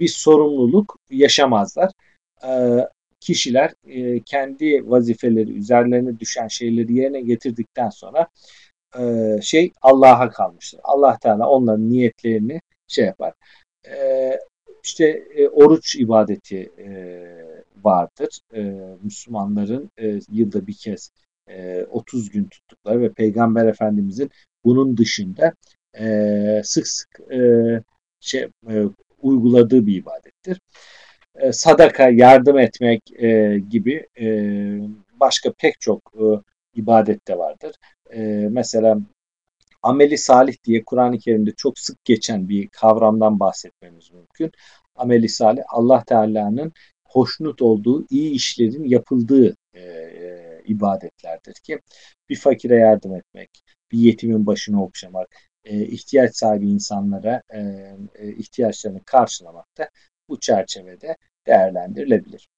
bir sorumluluk yaşamazlar. E, kişiler kendi vazifeleri, üzerlerine düşen şeyleri yerine getirdikten sonra şey Allah'a kalmıştır. Allah Teala onların niyetlerini şey yapar. E, işte e, oruç ibadeti e, vardır. E, Müslümanların e, yılda bir kez e, 30 gün tuttukları ve Peygamber Efendimizin bunun dışında e, sık sık e, şey e, uyguladığı bir ibadettir. E, sadaka, yardım etmek e, gibi e, başka pek çok e, ibadet de vardır. E, mesela ameli salih diye Kur'an-ı Kerim'de çok sık geçen bir kavramdan bahsetmemiz mümkün. Ameli salih Allah Teala'nın hoşnut olduğu iyi işlerin yapıldığı e, e, ibadetlerdir ki bir fakire yardım etmek, bir yetimin başını okşamak, e, ihtiyaç sahibi insanlara e, e, ihtiyaçlarını karşılamak da bu çerçevede değerlendirilebilir.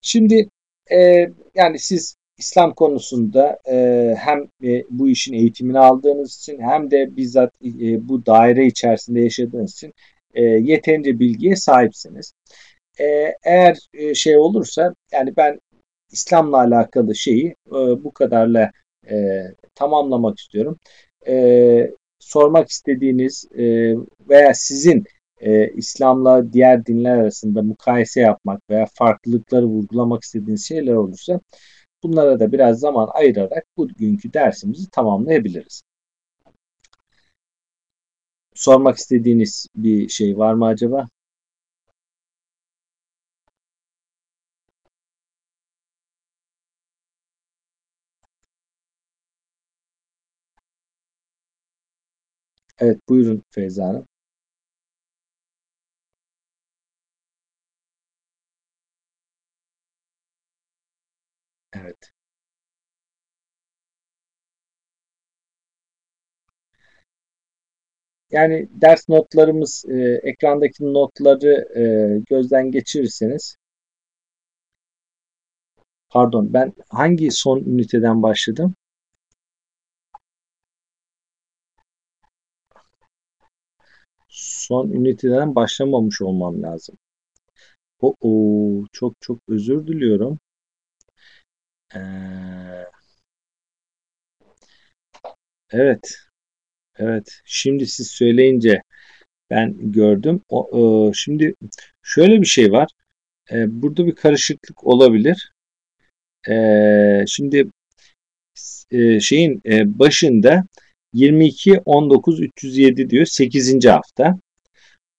Şimdi e, yani siz İslam konusunda e, hem e, bu işin eğitimini aldığınız için hem de bizzat e, bu daire içerisinde yaşadığınız için e, yeterince bilgiye sahipsiniz. E, eğer e, şey olursa yani ben İslam'la alakalı şeyi e, bu kadarla e, tamamlamak istiyorum. E, sormak istediğiniz e, veya sizin e, İslam'la diğer dinler arasında mukayese yapmak veya farklılıkları vurgulamak istediğiniz şeyler olursa bunlara da biraz zaman ayırarak bugünkü dersimizi tamamlayabiliriz. Sormak istediğiniz bir şey var mı acaba? Evet buyurun Feyza Hanım. Evet. Yani ders notlarımız, e, ekrandaki notları e, gözden geçirirseniz pardon ben hangi son üniteden başladım? Son üniteden başlamamış olmam lazım. O, o çok çok özür diliyorum. Ee, evet. Evet. Şimdi siz söyleyince ben gördüm. O, e, şimdi şöyle bir şey var. E, burada bir karışıklık olabilir. E, şimdi e, şeyin e, başında 22 19 307 diyor 8. hafta.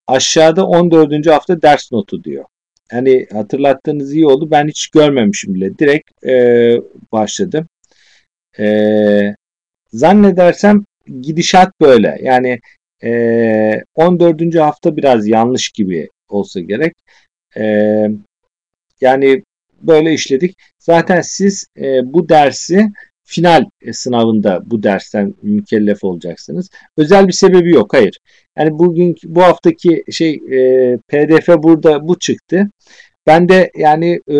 Aşağıda 14. hafta ders notu diyor. Yani hatırlattığınız iyi oldu. Ben hiç görmemişim bile. Direkt e, başladım. E, zannedersem gidişat böyle. Yani e, 14. hafta biraz yanlış gibi olsa gerek. E, yani böyle işledik. Zaten siz e, bu dersi final sınavında bu dersten mükellef olacaksınız. Özel bir sebebi yok. Hayır. Yani bugün bu haftaki şey e, PDF burada bu çıktı. Ben de yani e,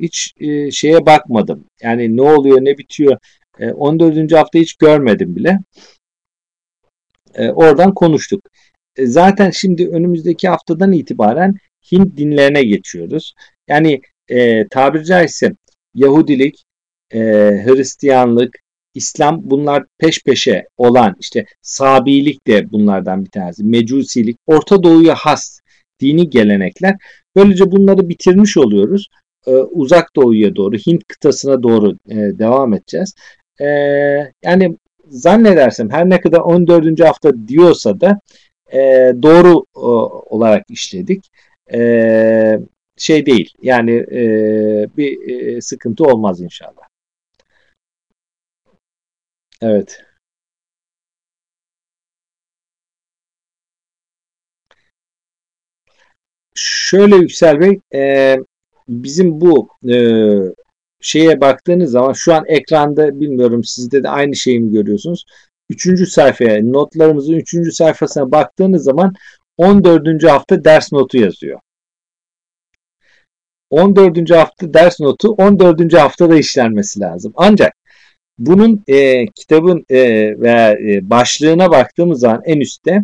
hiç e, şeye bakmadım. Yani ne oluyor ne bitiyor. E, 14. hafta hiç görmedim bile. E, oradan konuştuk. E, zaten şimdi önümüzdeki haftadan itibaren Hint dinlerine geçiyoruz. Yani e, tabiri caizse Yahudilik, e, Hristiyanlık, İslam bunlar peş peşe olan işte Sabilik de bunlardan bir tanesi. Mecusilik, Orta Doğu'ya has dini gelenekler. Böylece bunları bitirmiş oluyoruz. Ee, uzak Doğu'ya doğru, Hint kıtasına doğru e, devam edeceğiz. E, yani zannedersem her ne kadar 14. hafta diyorsa da e, doğru e, olarak işledik. E, şey değil yani e, bir e, sıkıntı olmaz inşallah. Evet. Şöyle Yüksel Bey, e, bizim bu e, şeye baktığınız zaman şu an ekranda bilmiyorum sizde de aynı şeyi mi görüyorsunuz? Üçüncü sayfaya, notlarımızın üçüncü sayfasına baktığınız zaman 14. hafta ders notu yazıyor. 14. hafta ders notu 14. haftada işlenmesi lazım. Ancak bunun e, kitabın e, veya e, başlığına baktığımız zaman en üstte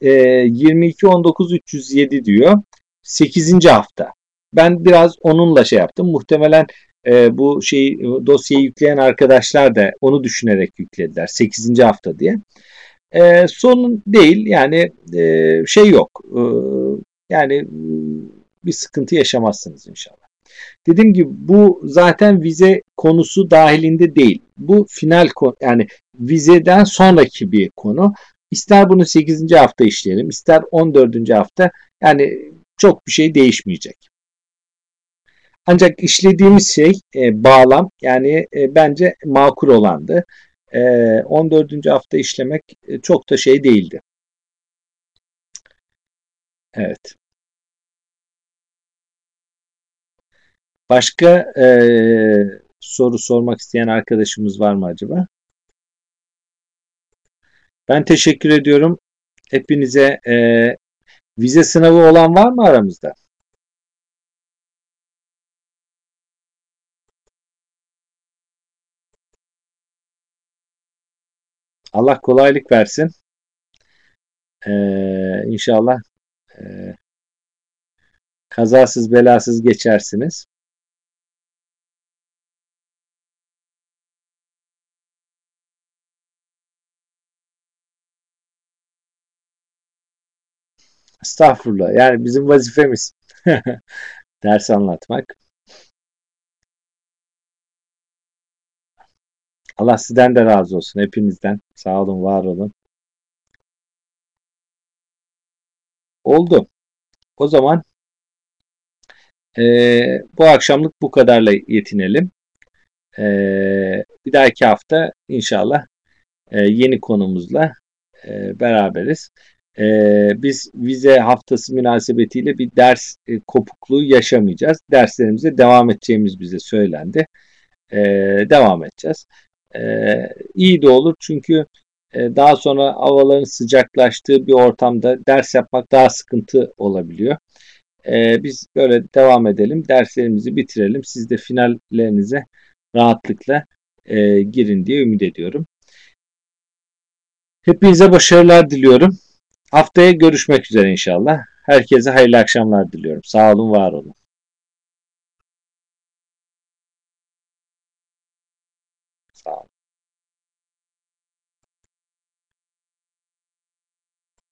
e, 22.19.307 diyor. 8. hafta. Ben biraz onunla şey yaptım. Muhtemelen e, bu şeyi dosyayı yükleyen arkadaşlar da onu düşünerek yüklediler. 8. hafta diye. E, sorun değil yani e, şey yok. E, yani bir sıkıntı yaşamazsınız inşallah. Dediğim gibi bu zaten vize konusu dahilinde değil. Bu final konu yani vizeden sonraki bir konu. İster bunu 8. hafta işleyelim, ister 14. hafta yani çok bir şey değişmeyecek. Ancak işlediğimiz şey e, bağlam yani e, bence makul olandı. E, 14. hafta işlemek e, çok da şey değildi. Evet. Başka e, soru sormak isteyen arkadaşımız var mı acaba? Ben teşekkür ediyorum. Hepinize e, vize sınavı olan var mı aramızda? Allah kolaylık versin. Ee, inşallah e, kazasız belasız geçersiniz. Estağfurullah. Yani bizim vazifemiz ders anlatmak. Allah sizden de razı olsun. Hepinizden. Sağ olun, var olun. Oldu. O zaman e, bu akşamlık bu kadarla yetinelim. E, bir dahaki hafta inşallah e, yeni konumuzla e, beraberiz. E, biz vize haftası münasebetiyle bir ders e, kopukluğu yaşamayacağız. Derslerimize devam edeceğimiz bize söylendi. E, devam edeceğiz. E, iyi de olur çünkü e, daha sonra havaların sıcaklaştığı bir ortamda ders yapmak daha sıkıntı olabiliyor. E, biz böyle devam edelim. Derslerimizi bitirelim. Siz de finallerinize rahatlıkla e, girin diye ümit ediyorum. Hepinize başarılar diliyorum. Haftaya görüşmek üzere inşallah. Herkese hayırlı akşamlar diliyorum. Sağ olun, var olun.